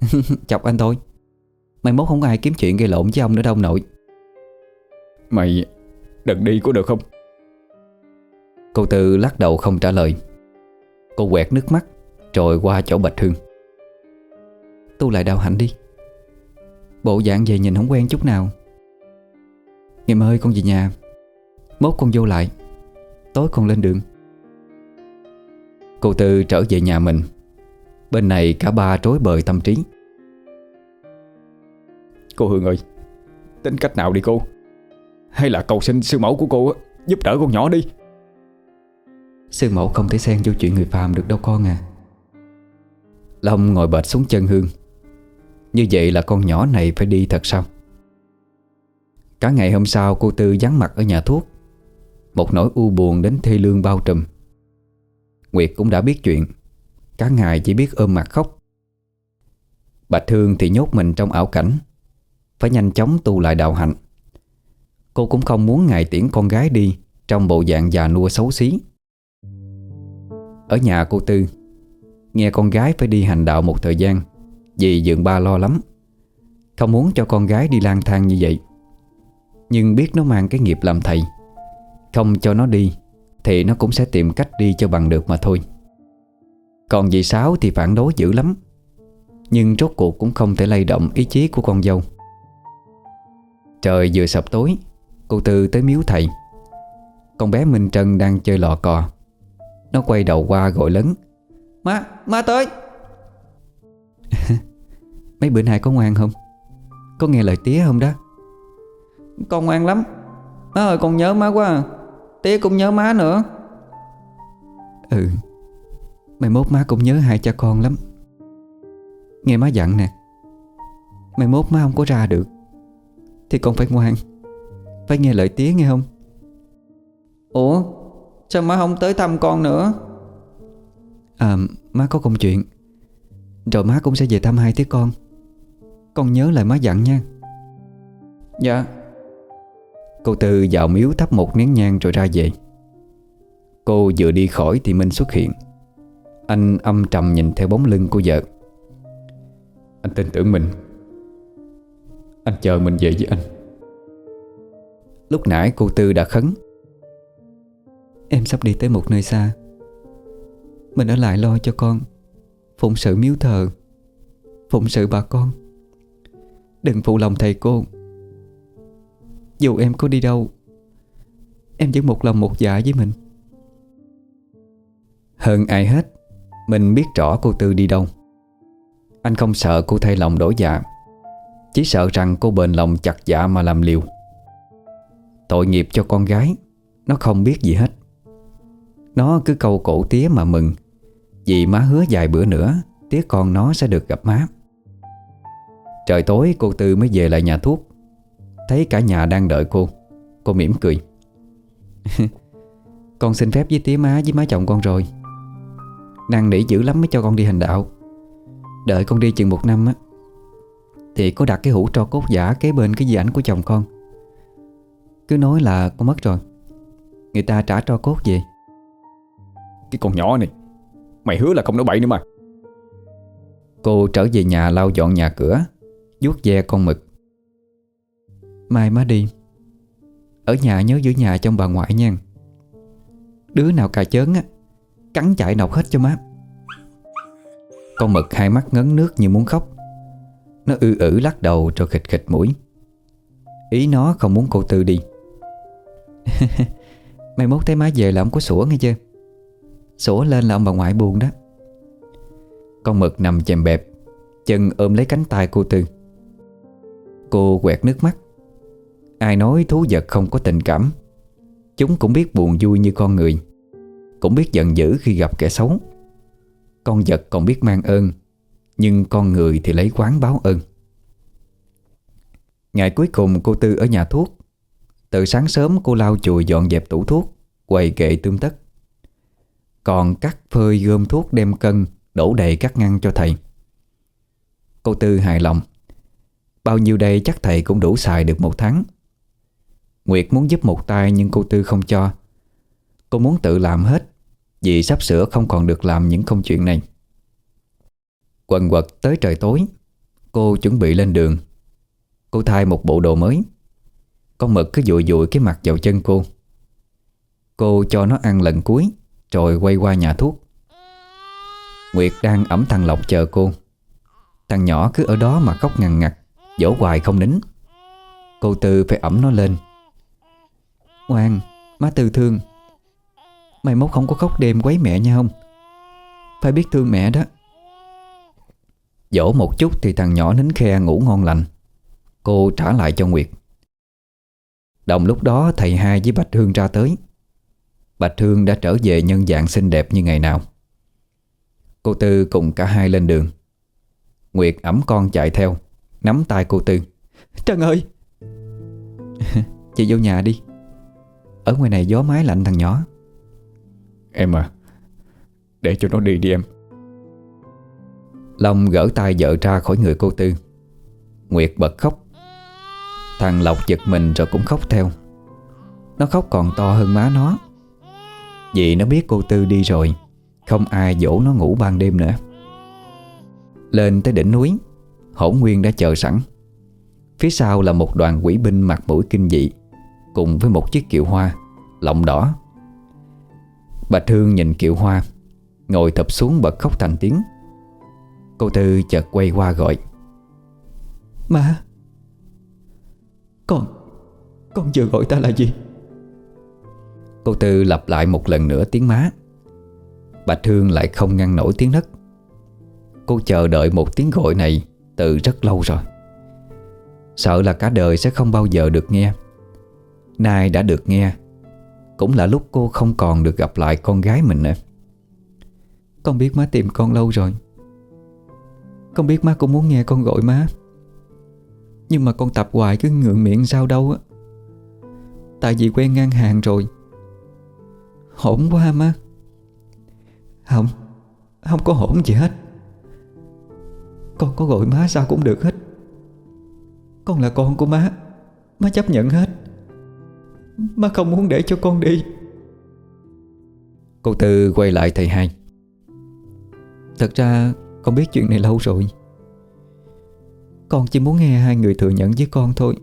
Chọc anh thôi. Mai mốt không có ai kiếm chuyện gây lộn với ông nữa đâu nội. Mày đừng đi có được không? Cô Tư lắc đầu không trả lời. Cô quẹt nước mắt Rồi qua chỗ Bạch Hương. Tu lại đào hạnh đi. Bộ dạng về nhìn không quen chút nào. Em ơi con về nhà. Mốt con vô lại. Tối con lên đường. Cô Tư trở về nhà mình Bên này cả ba trối bời tâm trí. Cô Hương ơi Tính cách nào đi cô? Hay là cầu xin sư mẫu của cô Giúp đỡ con nhỏ đi? Sư mẫu không thể xen vô chuyện người phàm được đâu con à. Long ngồi bệt xuống chân Hương. Như vậy là con nhỏ này phải đi thật sao? Cả ngày hôm sau cô Tư vắng mặt ở nhà thuốc. Một nỗi u buồn đến thê lương bao trùm. Nguyệt cũng đã biết chuyện Cả ngày chỉ biết ôm mặt khóc. Bạch Hương thì nhốt mình trong ảo cảnh, Phải nhanh chóng tu lại đạo hạnh. Cô cũng không muốn ngày tiễn con gái đi Trong bộ dạng già nua xấu xí. Ở nhà cô Tư, Nghe con gái phải đi hành đạo một thời gian, Vì dượng ba lo lắm. Không muốn cho con gái đi lang thang như vậy. Nhưng biết nó mang cái nghiệp làm thầy, Không cho nó đi Thì nó cũng sẽ tìm cách đi cho bằng được mà thôi. Còn dì Sáu thì phản đối dữ lắm. Nhưng rốt cuộc cũng không thể lay động ý chí của con dâu. Trời vừa sập tối Cô Tư tới miếu thầy. Con bé Minh Trân đang chơi lò cò. Nó quay đầu qua gọi lớn Má, má tới. Mấy bữa nay có ngoan không? Có nghe lời tía không đó? Con ngoan lắm. Má ơi con nhớ má quá à. Tía cũng nhớ má nữa. Ừ Mày mốt má cũng nhớ hai cha con lắm. Nghe má dặn nè Mày mốt má không có ra được Thì con phải ngoan Phải nghe lời tía nghe không? Ủa Sao má không tới thăm con nữa? À má có công chuyện Rồi má cũng sẽ về thăm hai đứa con. Con nhớ lời má dặn nha. Dạ. Cô Tư vào miếu thắp một nén nhang rồi ra về. Cô vừa đi khỏi thì Minh xuất hiện anh âm trầm nhìn theo bóng lưng của vợ. Anh tin tưởng mình. Anh chờ mình về với anh. Lúc nãy cô Tư đã khấn. Em sắp đi tới một nơi xa. Mình ở lại lo cho con. Phụng sự miếu thờ. Phụng sự bà con. Đừng phụ lòng thầy cô. Dù em có đi đâu, Em vẫn một lòng một dạ với mình. Hơn ai hết mình biết rõ cô Tư đi đâu. Anh không sợ cô thay lòng đổi dạ Chỉ sợ rằng cô bền lòng chặt dạ mà làm liều. Tội nghiệp cho con gái, Nó không biết gì hết. Nó cứ câu cổ tía mà mừng, Vì má hứa vài bữa nữa, Tía con nó sẽ được gặp má. Trời tối, cô Tư mới về lại nhà thuốc. Thấy cả nhà đang đợi cô Cô mỉm cười. Con xin phép với tía má, với má chồng con rồi. Năng nỉ dữ lắm mới cho con đi hành đạo. Đợi con đi chừng một năm á Thì có đặt cái hũ tro cốt giả kế bên cái di ảnh của chồng con. Cứ nói là con mất rồi Người ta trả tro cốt về. Cái con nhỏ này Mày hứa là không nói bậy nữa mà. Cô trở về nhà lau dọn nhà cửa vuốt ve con mực. Mai má đi Ở nhà nhớ giữ nhà trong bà ngoại nha. Đứa nào cà chớn á Cắn chạy nọc hết cho má. Con mực hai mắt ngấn nước như muốn khóc. Nó ư ử lắc đầu rồi khịch khịch mũi. Ý nó không muốn cô Tư đi. Mày mốt thấy má về là ông có sủa nghe chưa? Sủa lên là ông bà ngoại buồn đó. Con mực nằm chèm bẹp, Chân ôm lấy cánh tay cô Tư. Cô quẹt nước mắt. Ai nói thú vật không có tình cảm. Chúng cũng biết buồn vui như con người. Cũng biết giận dữ khi gặp kẻ xấu. Con vật còn biết mang ơn, Nhưng con người thì lấy quán báo ơn. Ngày cuối cùng, cô Tư ở nhà thuốc. Từ sáng sớm, cô lau chùi dọn dẹp tủ thuốc, Quầy kệ tươm tất. Còn cắt phơi gom thuốc đem cân, Đổ đầy các ngăn cho thầy. Cô Tư hài lòng. Bao nhiêu đây chắc thầy cũng đủ xài được một tháng. Nguyệt muốn giúp một tay nhưng cô Tư không cho. Cô muốn tự làm hết vì sắp sửa không còn được làm những công chuyện này. Quần quật tới trời tối, Cô chuẩn bị lên đường. Cô thay một bộ đồ mới. Con mực cứ dụi dụi cái mặt vào chân cô. Cô cho nó ăn lần cuối, Rồi quay qua nhà thuốc. Nguyệt đang ẩm thằng Lộc chờ cô. Thằng nhỏ cứ ở đó mà khóc ngằn ngặt, Dỗ hoài không nín. Cô Tư phải ẩm nó lên. Ngoan Má Tư thương Mày mốt không có khóc đêm quấy mẹ nha không? Phải biết thương mẹ đó. Dỗ một chút thì thằng nhỏ nín khe ngủ ngon lành. Cô trả lại cho Nguyệt. Đồng lúc đó thầy hai với Bạch Hương ra tới. Bạch Hương đã trở về nhân dạng xinh đẹp như ngày nào. Cô Tư cùng cả hai lên đường. Nguyệt ẩm con chạy theo, Nắm tay cô Tư. Trần ơi! Chị vô nhà đi. Ở ngoài này gió mái lạnh thằng nhỏ. Em à Để cho nó đi đi em. Long gỡ tay vợ ra khỏi người cô Tư. Nguyệt bật khóc. Thằng Lộc giật mình rồi cũng khóc theo. Nó khóc còn to hơn má nó. Vì nó biết cô Tư đi rồi, Không ai dỗ nó ngủ ban đêm nữa. Lên tới đỉnh núi, Hổ Nguyên đã chờ sẵn. Phía sau là một đoàn quỷ binh mặc mũi kinh dị, Cùng với một chiếc kiệu hoa, Lọng đỏ. Bạch Hương nhìn kiệu hoa Ngồi thập xuống bật khóc thành tiếng. Cô Tư chợt quay qua gọi. Má Con Con vừa gọi ta là gì? Cô Tư lặp lại một lần nữa tiếng má. Bạch Hương lại không ngăn nổi tiếng nấc. Cô chờ đợi một tiếng gọi này Từ rất lâu rồi. Sợ là cả đời sẽ không bao giờ được nghe. Nay đã được nghe cũng là lúc cô không còn được gặp lại con gái mình nữa. Con biết má tìm con lâu rồi. Con biết má cũng muốn nghe con gọi má. Nhưng mà con tập hoài cứ ngượng miệng sao đâu á. Tại vì quen ngang hàng rồi. Hổn quá má. Không Không có hổn gì hết. Con có gọi má sao cũng được hết. Con là con của má. Má chấp nhận hết. Má không muốn để cho con đi. Cô Tư quay lại thầy hai. Thật ra con biết chuyện này lâu rồi. Con chỉ muốn nghe hai người thừa nhận với con thôi.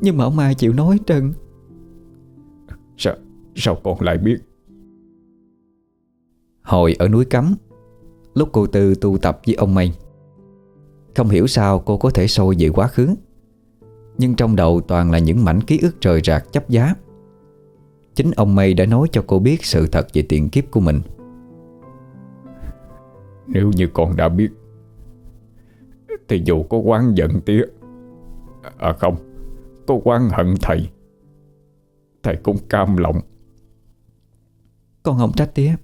Nhưng mà ông ai chịu nói trơn Sao, sao con lại biết? Hồi ở núi Cấm Lúc cô Tư tu tập với ông Mây Không hiểu sao cô có thể sôi về quá khứ Nhưng trong đầu toàn là những mảnh ký ức rời rạc chấp giá. Chính ông Mây đã nói cho cô biết sự thật về tiền kiếp của mình. Nếu như con đã biết Thì dù có quán giận tía À không Có quán hận thầy Thầy cũng cam lòng. Con không trách tía.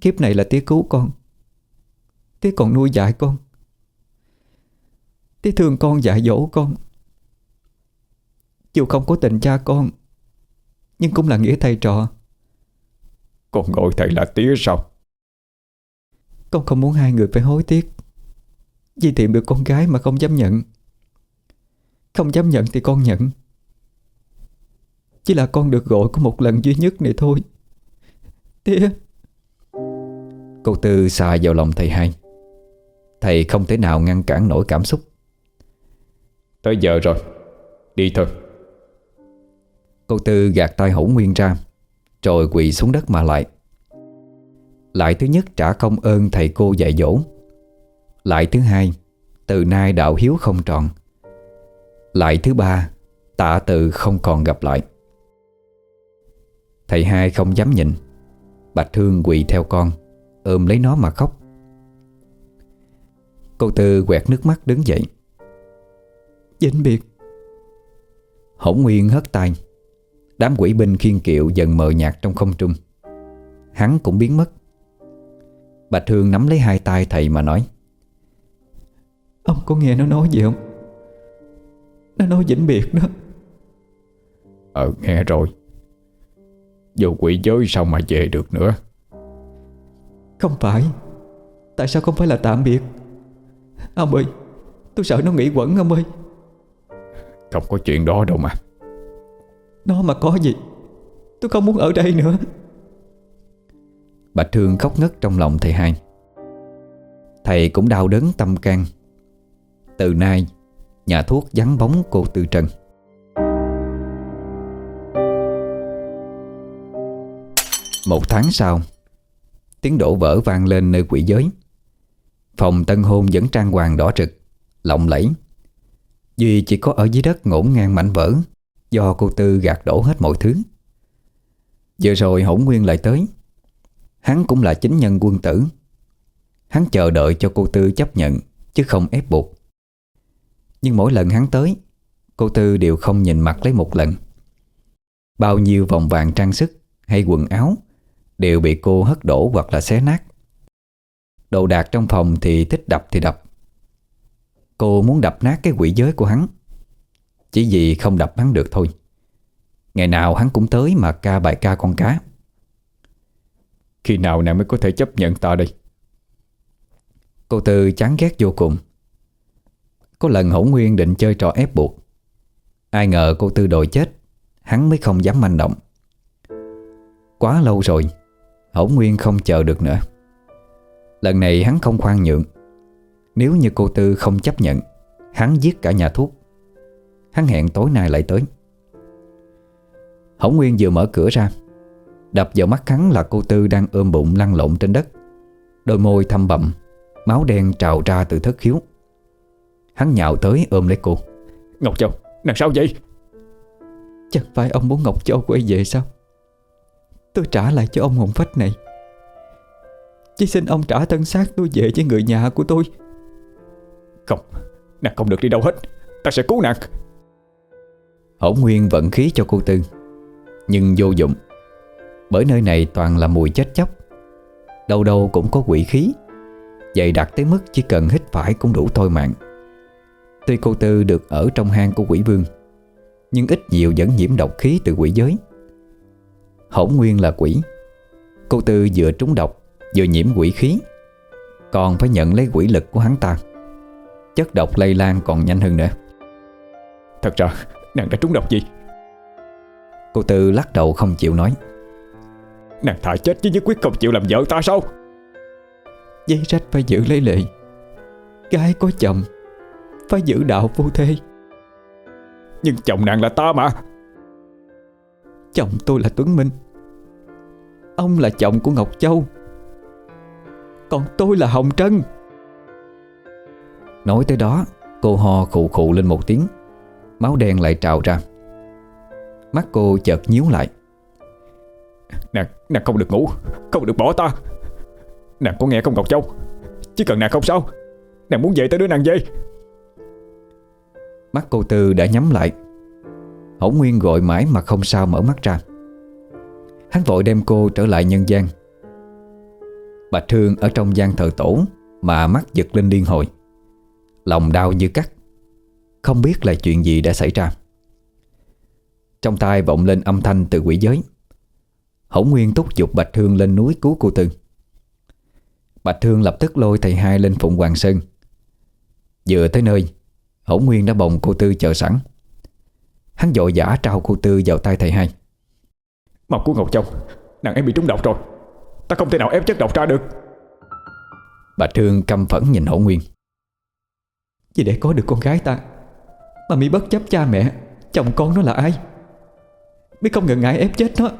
Kiếp này là tía cứu con. Tía còn nuôi dạy con Tía thương con dạy dỗ con. Dù không có tình cha con Nhưng cũng là nghĩa thầy trò. Con gọi thầy là tía sao? Con không muốn hai người phải hối tiếc Vì tìm được con gái mà không dám nhận. Không dám nhận thì con nhận. Chỉ là con được gọi có một lần duy nhất này thôi. Tía. Cô Tư xà vào lòng thầy hai. Thầy không thể nào ngăn cản nổi cảm xúc Tới giờ rồi. Đi thôi. Cô Tư gạt tay hổ nguyên ra, Rồi quỳ xuống đất mà lại. Lại thứ nhất trả công ơn thầy cô dạy dỗ. Lại thứ hai, Từ nay đạo hiếu không tròn Lại thứ ba Tạ từ không còn gặp lại. Thầy hai không dám nhìn. Bạch Hương quỳ theo con, Ôm lấy nó mà khóc. Cô Tư quẹt nước mắt đứng dậy. Vĩnh biệt. Hỗn Nguyên hất tay. Đám quỷ binh khiên kiệu dần mờ nhạt trong không trung. Hắn cũng biến mất. Bạch Hương nắm lấy hai tay thầy mà nói Ông có nghe nó nói gì không? Nó nói vĩnh biệt đó. Ờ nghe rồi. Vô quỷ giới sao mà về được nữa? Không phải. Tại sao không phải là tạm biệt? Ông ơi Tôi sợ nó nghĩ quẩn ông ơi Không có chuyện đó đâu mà. Nó mà có gì? Tôi không muốn ở đây nữa. Bạch Hương khóc ngất trong lòng thầy hai. Thầy cũng đau đớn tâm can. Từ nay Nhà thuốc vắng bóng cô Tư Trân Một tháng sau Tiếng đổ vỡ vang lên nơi quỷ giới. Phòng tân hôn vẫn trang hoàng đỏ rực Lộng lẫy Duy chỉ có ở dưới đất ngổn ngang mảnh vỡ, Do cô Tư gạt đổ hết mọi thứ. Vừa rồi hỗn nguyên lại tới. Hắn cũng là chính nhân quân tử. Hắn chờ đợi cho cô Tư chấp nhận, Chứ không ép buộc. Nhưng mỗi lần hắn tới, Cô Tư đều không nhìn mặt lấy một lần. Bao nhiêu vòng vàng trang sức Hay quần áo Đều bị cô hất đổ hoặc là xé nát. Đồ đạc trong phòng thì thích đập thì đập. Cô muốn đập nát cái quỷ giới của hắn. Chỉ vì không đập hắn được thôi. Ngày nào hắn cũng tới mà ca bài ca con cá. Khi nào nàng mới có thể chấp nhận ta đây? Cô Tư chán ghét vô cùng. Có lần hổ nguyên định chơi trò ép buộc. Ai ngờ cô Tư đòi chết Hắn mới không dám manh động. Quá lâu rồi Hổ nguyên không chờ được nữa. Lần này hắn không khoan nhượng Nếu như cô Tư không chấp nhận Hắn giết cả nhà thuốc. Hắn hẹn tối nay lại tới. Hổ Nguyên vừa mở cửa ra Đập vào mắt hắn là cô Tư đang ôm bụng lăn lộn trên đất. Đôi môi thâm bậm Máu đen trào ra từ thất khiếu. Hắn nhào tới ôm lấy cô. Ngọc Châu, nàng sao vậy? Chẳng phải ông muốn Ngọc Châu quay về sao? Tôi trả lại cho ông hồn phách này. Chỉ xin ông trả thân xác tôi về với người nhà của tôi không, nàng không được đi đâu hết. Ta sẽ cứu nàng. Hổng Nguyên vận khí cho cô Tư Nhưng vô dụng. Bởi nơi này toàn là mùi chết chóc. Đâu đâu cũng có quỷ khí. Dày đặc tới mức chỉ cần hít phải cũng đủ thôi mạng. Tuy cô Tư được ở trong hang của quỷ vương Nhưng ít nhiều vẫn nhiễm độc khí từ quỷ giới. Hổng nguyên là quỷ. Cô Tư vừa trúng độc Vừa nhiễm quỷ khí. Còn phải nhận lấy quỷ lực của hắn ta. Chất độc lây lan còn nhanh hơn nữa. Thật ra nàng đã trúng độc gì? Cô Tư lắc đầu không chịu nói. Nàng thà chết chứ nhất quyết không chịu làm vợ ta sao? Giấy rách phải giữ lấy lệ. Gái có chồng Phải giữ đạo vô thê. Nhưng chồng nàng là ta mà. Chồng tôi là Tuấn Minh. Ông là chồng của Ngọc Châu. Còn tôi là Hồng Trân Nói tới đó Cô ho khụ khụ lên một tiếng. Máu đen lại trào ra. Mắt cô chợt nhíu lại. Nàng, nàng không được ngủ Không được bỏ ta. Nàng có nghe không Ngọc Châu? Chỉ cần nàng không sao Nàng muốn về tới đứa nàng dây Mắt cô Tư đã nhắm lại. Hổ Nguyên gọi mãi mà không sao mở mắt ra. Hắn vội đem cô trở lại nhân gian. Bạch Thương ở trong gian thờ tổ Mà mắt giật lên liên hồi Lòng đau như cắt. Không biết là chuyện gì đã xảy ra. Trong tai vọng lên âm thanh từ quỷ giới. Hổ Nguyên túc giục Bạch Thương lên núi cứu cô Tư. Bạch Thương lập tức lôi thầy hai lên Phụng Hoàng Sơn. Vừa tới nơi Hổ Nguyên đã bồng cô Tư chờ sẵn. Hắn dội giả trao cô Tư vào tay thầy hai. Mau cứu Ngọc Châu Nàng em bị trúng độc rồi. Ta không thể nào ép chất độc ra được. Bạch Thương căm phẫn nhìn Hổ Nguyên vì để có được con gái ta, Mà mi bất chấp cha mẹ, Chồng con nó là ai? Mi không ngần ngại ép chết nó.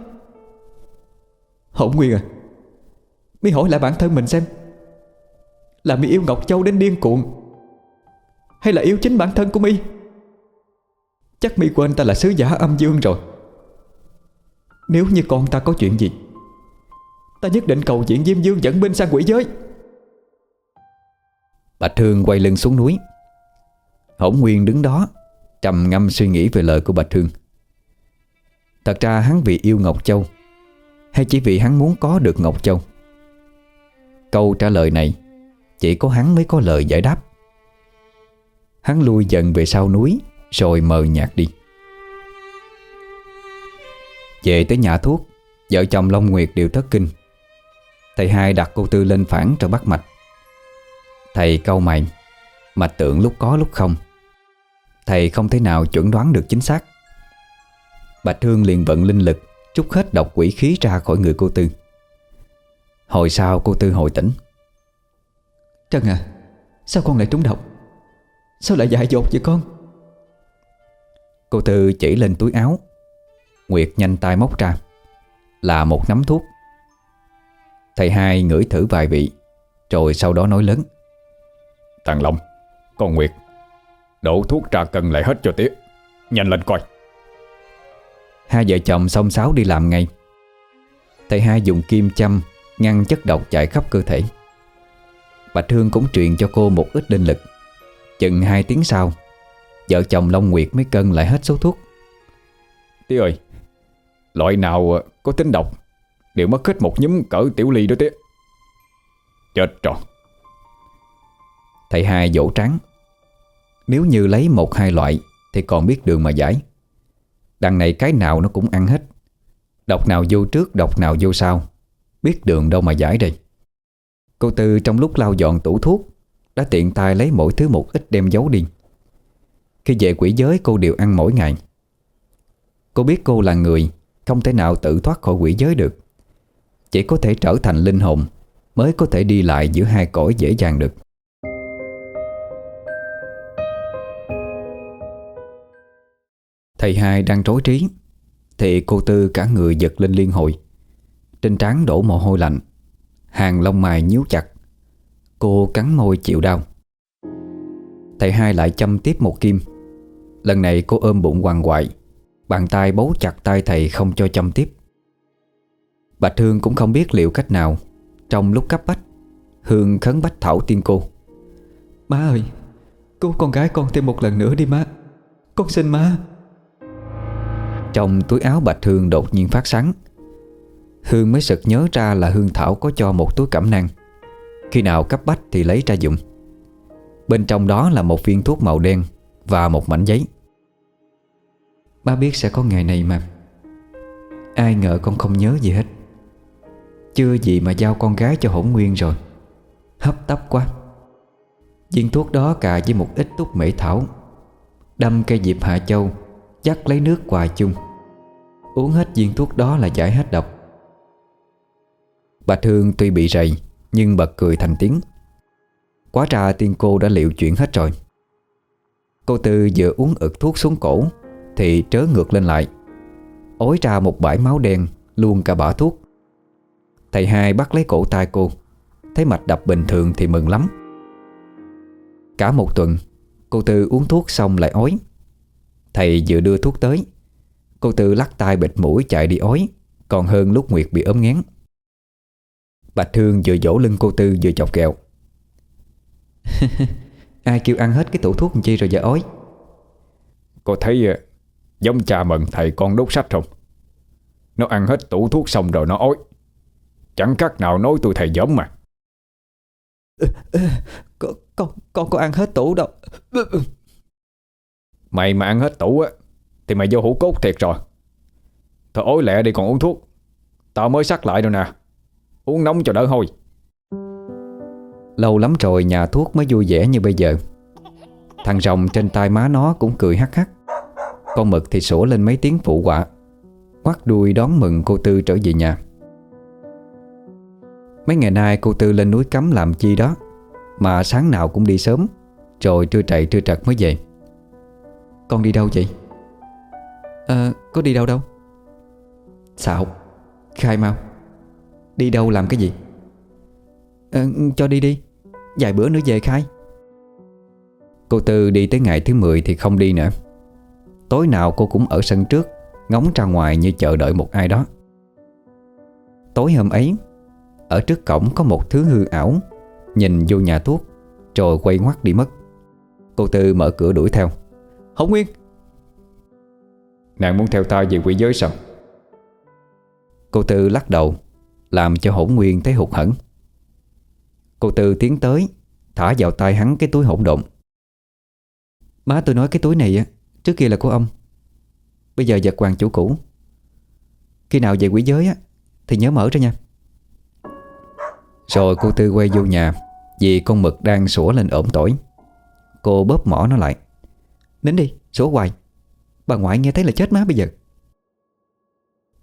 Hổng Nguyên à Mi hỏi lại bản thân mình xem, Là mi yêu Ngọc Châu đến điên cuồng, Hay là yêu chính bản thân của mi? Chắc mi quên ta là sứ giả âm dương rồi. Nếu như con ta có chuyện gì, Ta nhất định cầu diện Diêm Dương dẫn binh sang quỷ giới. Bà Thương quay lưng xuống núi. Hổng Nguyên đứng đó, Trầm ngâm suy nghĩ về lời của Bạch Thương Thật ra hắn vì yêu Ngọc Châu, Hay chỉ vì hắn muốn có được Ngọc Châu? Câu trả lời này, Chỉ có hắn mới có lời giải đáp. Hắn lui dần về sau núi, Rồi mờ nhạt đi. Về tới nhà thuốc, Vợ chồng Long Nguyệt đều thất kinh. Thầy hai đặt cô Tư lên phản cho bắt mạch. Thầy câu mày, Mạch tượng lúc có lúc không. Thầy không thể nào chuẩn đoán được chính xác. Bạch Hương liền vận linh lực Trút hết độc quỷ khí ra khỏi người cô Tư. Hồi sau cô Tư hồi tỉnh. Trân à Sao con lại trúng độc? Sao lại dại dột vậy con? Cô Tư chỉ lên túi áo. Nguyệt nhanh tay móc ra. Là một nắm thuốc. Thầy hai ngửi thử vài vị Rồi sau đó nói lớn. Thằng Long Con Nguyệt Đổ thuốc ra cân lại hết cho tía Nhanh lên coi. Hai vợ chồng xông xáo đi làm ngay. Thầy hai dùng kim châm Ngăn chất độc chạy khắp cơ thể. Bạch Hương cũng truyền cho cô một ít linh lực. Chừng hai tiếng sau Vợ chồng Long Nguyệt mới cân lại hết số thuốc. Tía ơi Loại nào có tính độc? Đều mất hết một nhúm cỡ tiểu ly đó tía Chết rồi. Thầy hai dỗ trắng nếu như lấy một hai loại Thì còn biết đường mà giải. Đằng này cái nào nó cũng ăn hết. Độc nào vô trước, Độc nào vô sau. Biết đường đâu mà giải đây. Cô Tư trong lúc lau dọn tủ thuốc, Đã tiện tay lấy mỗi thứ một ít đem giấu đi. Khi về quỷ giới, cô đều ăn mỗi ngày. Cô biết cô là người Không thể nào tự thoát khỏi quỷ giới được. Chỉ có thể trở thành linh hồn Mới có thể đi lại giữa hai cõi dễ dàng được. Thầy hai đang rối trí. Thì cô Tư cả người giật lên liên hồi. Trên trán đổ mồ hôi lạnh. Hàng lông mày nhíu chặt. Cô cắn môi chịu đau. Thầy hai lại châm tiếp một kim. Lần này cô ôm bụng hoàng hoại. Bàn tay bấu chặt tay thầy không cho châm tiếp. Bạch Hương cũng không biết liệu cách nào. Trong lúc cấp bách, Hương khấn bách thảo tiên cô. Má ơi, Cứu con gái con thêm một lần nữa đi má. Con xin má. Trong túi áo Bạch Hương đột nhiên phát sáng. Hương mới sực nhớ ra là Hương Thảo có cho một túi cẩm nang. Khi nào cấp bách thì lấy ra dùng. Bên trong đó là một viên thuốc màu đen Và một mảnh giấy. Ba biết sẽ có ngày này mà. Ai ngờ con không nhớ gì hết. Chưa gì mà giao con gái cho hỗn nguyên rồi. Hấp tấp quá. Viên thuốc đó cà với một ít túc mễ thảo. Đâm cây diệp hạ châu Dắt lấy nước quà chung. Uống hết viên thuốc đó là giải hết độc. Bà thương tuy bị rầy, Nhưng bật cười thành tiếng. Quá ra tiên cô đã liệu chuyện hết rồi. Cô Tư vừa uống ực thuốc xuống cổ, Thì trớ ngược lên lại. Ối ra một bãi máu đen, Luôn cả bả thuốc. Thầy hai bắt lấy cổ tay cô. Thấy mạch đập bình thường thì mừng lắm. Cả một tuần, Cô Tư uống thuốc xong lại ói Thầy vừa đưa thuốc tới. Cô Tư lắc tay bịt mũi chạy đi ói Còn hơn lúc Nguyệt bị ốm ngén Bạch Thương vừa dỗ lưng cô Tư vừa chọc kẹo. Ai kêu ăn hết cái tủ thuốc làm chi rồi giờ ói? Cô thấy ờ, giống cha mừng thầy con đốt sách không? Nó ăn hết tủ thuốc xong rồi nó ói. Chẳng cách nào nói tôi thầy giống mà. Con, con, con có ăn hết tủ đâu Mày mà ăn hết tủ á Thì mày vô hũ cốt thiệt rồi. Thôi ối lẹ đi còn uống thuốc. Tao mới sắc lại rồi nè. Uống nóng cho đỡ hôi. Lâu lắm rồi nhà thuốc mới vui vẻ như bây giờ. Thằng rồng trên tay má nó cũng cười hắc hắc. Con mực thì sủa lên mấy tiếng phụ quả, Quắt đuôi đón mừng cô Tư trở về nhà. Mấy ngày nay cô Tư lên núi cấm làm chi đó Mà sáng nào cũng đi sớm Rồi trưa chạy trưa trật mới về. Con đi đâu vậy? à, Có đi đâu đâu? Xạo Khai mau. Đi đâu làm cái gì? à, Cho đi đi. Vài bữa nữa về khai. Cô Tư đi tới ngày thứ 10 thì không đi nữa. Tối nào cô cũng ở sân trước Ngóng ra ngoài như chờ đợi một ai đó. Tối hôm ấy Ở trước cổng có một thứ hư ảo. Nhìn vô nhà thuốc Rồi quay ngoắt đi mất. Cô Tư mở cửa đuổi theo. Hồng Nguyên. Nàng muốn theo ta về quỷ giới sao? Cô Tư lắc đầu Làm cho hỗn nguyên thấy hụt hẫng. Cô Tư tiến tới Thả vào tay hắn cái túi hỗn độn. Má tôi nói cái túi này á Trước kia là của ông. Bây giờ vật hoàng chủ cũ. Khi nào về quỷ giới á Thì nhớ mở ra nha. Rồi cô Tư quay vô nhà Vì con mực đang sủa lên ổm tỏi. Cô bóp mỏ nó lại Nín đi, số hoài. Bà ngoại nghe thấy là chết má bây giờ.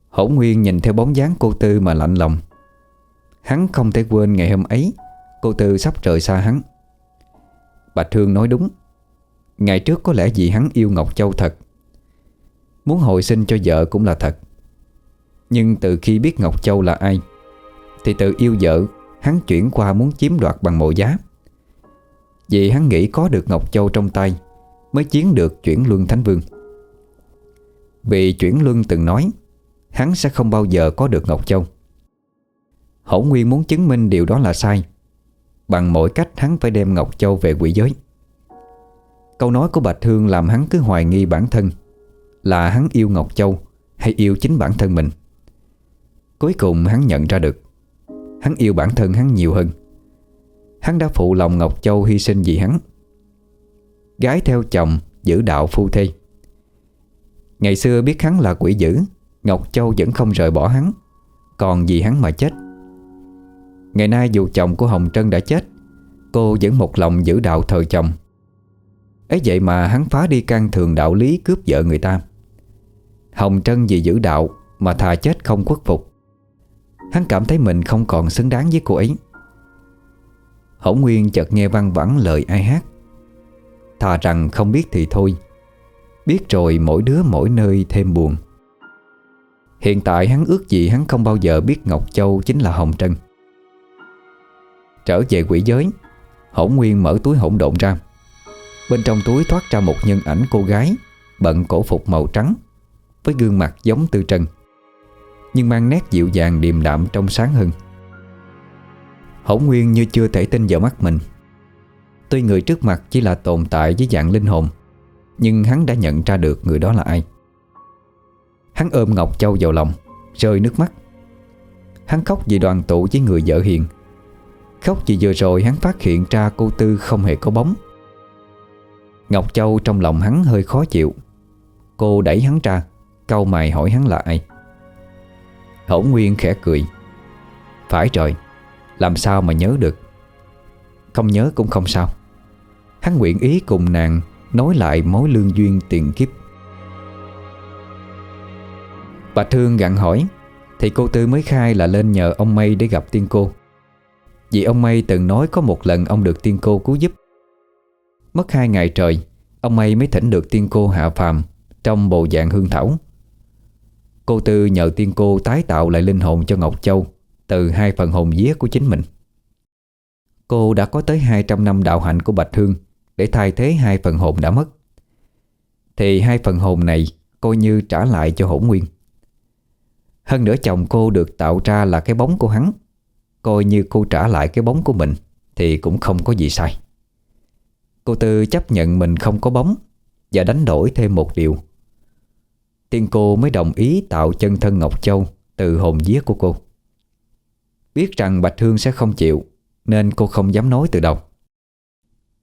Hổng Nguyên nhìn theo bóng dáng cô Tư mà lạnh lòng. Hắn không thể quên ngày hôm ấy Cô Tư sắp rời xa hắn. Bạch Thương nói đúng. Ngày trước có lẽ vì hắn yêu Ngọc Châu thật. Muốn hồi sinh cho vợ cũng là thật. Nhưng từ khi biết Ngọc Châu là ai Thì từ yêu vợ Hắn chuyển qua muốn chiếm đoạt bằng mọi giá. Vì hắn nghĩ có được Ngọc Châu trong tay Mới chiến được chuyển luân Thánh Vương. Vì chuyển luân từng nói, Hắn sẽ không bao giờ có được Ngọc Châu. Hổ Nguyên muốn chứng minh điều đó là sai, Bằng mọi cách hắn phải đem Ngọc Châu về quỷ giới. Câu nói của Bạch Hương làm hắn cứ hoài nghi bản thân, Là hắn yêu Ngọc Châu Hay yêu chính bản thân mình. Cuối cùng hắn nhận ra được, Hắn yêu bản thân hắn nhiều hơn. Hắn đã phụ lòng Ngọc Châu hy sinh vì hắn. Gái theo chồng Giữ đạo phu thi Ngày xưa biết hắn là quỷ dữ, Ngọc Châu vẫn không rời bỏ hắn, Còn vì hắn mà chết. Ngày nay dù chồng của Hồng Trân đã chết, Cô vẫn một lòng giữ đạo thờ chồng. Ấy vậy mà hắn phá đi can thường đạo lý cướp vợ người ta. Hồng Trân vì giữ đạo Mà thà chết không khuất phục. Hắn cảm thấy mình không còn xứng đáng với cô ấy. Hổng Nguyên chợt nghe văng vẳng lời ai hát. Thà rằng không biết thì thôi. Biết rồi mỗi đứa mỗi nơi thêm buồn. Hiện tại hắn ước gì hắn không bao giờ biết Ngọc Châu chính là Hồng Trân Trở về quỷ giới hổng Nguyên mở túi hỗn độn ra. Bên trong túi thoát ra một nhân ảnh cô gái, Bận cổ phục màu trắng, Với gương mặt giống Tư Trân Nhưng mang nét dịu dàng điềm đạm trong sáng hơn. Hổng Nguyên như chưa thể tin vào mắt mình. Tuy người trước mặt chỉ là tồn tại với dạng linh hồn, Nhưng hắn đã nhận ra được người đó là ai. Hắn ôm Ngọc Châu vào lòng, Rơi nước mắt. Hắn khóc vì đoàn tụ với người vợ hiền. Khóc vì vừa rồi hắn phát hiện ra cô Tư không hề có bóng. Ngọc Châu trong lòng hắn hơi khó chịu. Cô đẩy hắn ra Câu mày hỏi hắn là ai. Hổ Nguyên khẽ cười. Phải rồi, Làm sao mà nhớ được? Không nhớ cũng không sao. Hắn nguyện ý cùng nàng Nói lại mối lương duyên tiền kiếp. Bà Thương gặn hỏi, Thì cô Tư mới khai là lên nhờ ông Mây để gặp tiên cô. Vì ông Mây từng nói có một lần ông được tiên cô cứu giúp. Mất hai ngày trời, Ông Mây mới thỉnh được tiên cô hạ phàm Trong bộ dạng hương thảo. Cô Tư nhờ tiên cô tái tạo lại linh hồn cho Ngọc Châu Từ hai phần hồn vía của chính mình. Cô đã có tới 200 năm đạo hạnh của Bạch Hương. Để thay thế hai phần hồn đã mất. Thì hai phần hồn này Coi như trả lại cho hỗn nguyên. Hơn nữa chồng cô được tạo ra là cái bóng của hắn. Coi như cô trả lại cái bóng của mình Thì cũng không có gì sai. Cô Tư chấp nhận mình không có bóng Và đánh đổi thêm một điều. Tiên cô mới đồng ý tạo chân thân Ngọc Châu Từ hồn vía của cô. Biết rằng Bạch Hương sẽ không chịu Nên cô không dám nói từ đầu.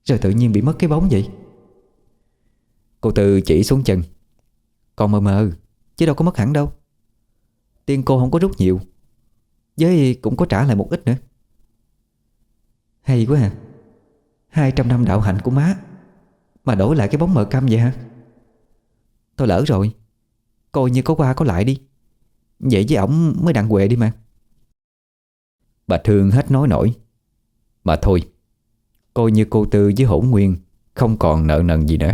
Rồi tự nhiên bị mất cái bóng vậy? Cô Tư chỉ xuống chân. Còn mờ mờ Chứ đâu có mất hẳn đâu. Tiền cô không có rút nhiều. Với cũng có trả lại một ít nữa. Hay quá à. 200 năm đạo hạnh của má. Mà đổi lại cái bóng mờ căm vậy hả? Tôi lỡ rồi. Coi như có qua có lại đi. Vậy với ổng mới đặng quệ đi mà. Bà Thương hết nói nổi. Mà thôi Coi như cô Tư với hỗn nguyên Không còn nợ nần gì nữa.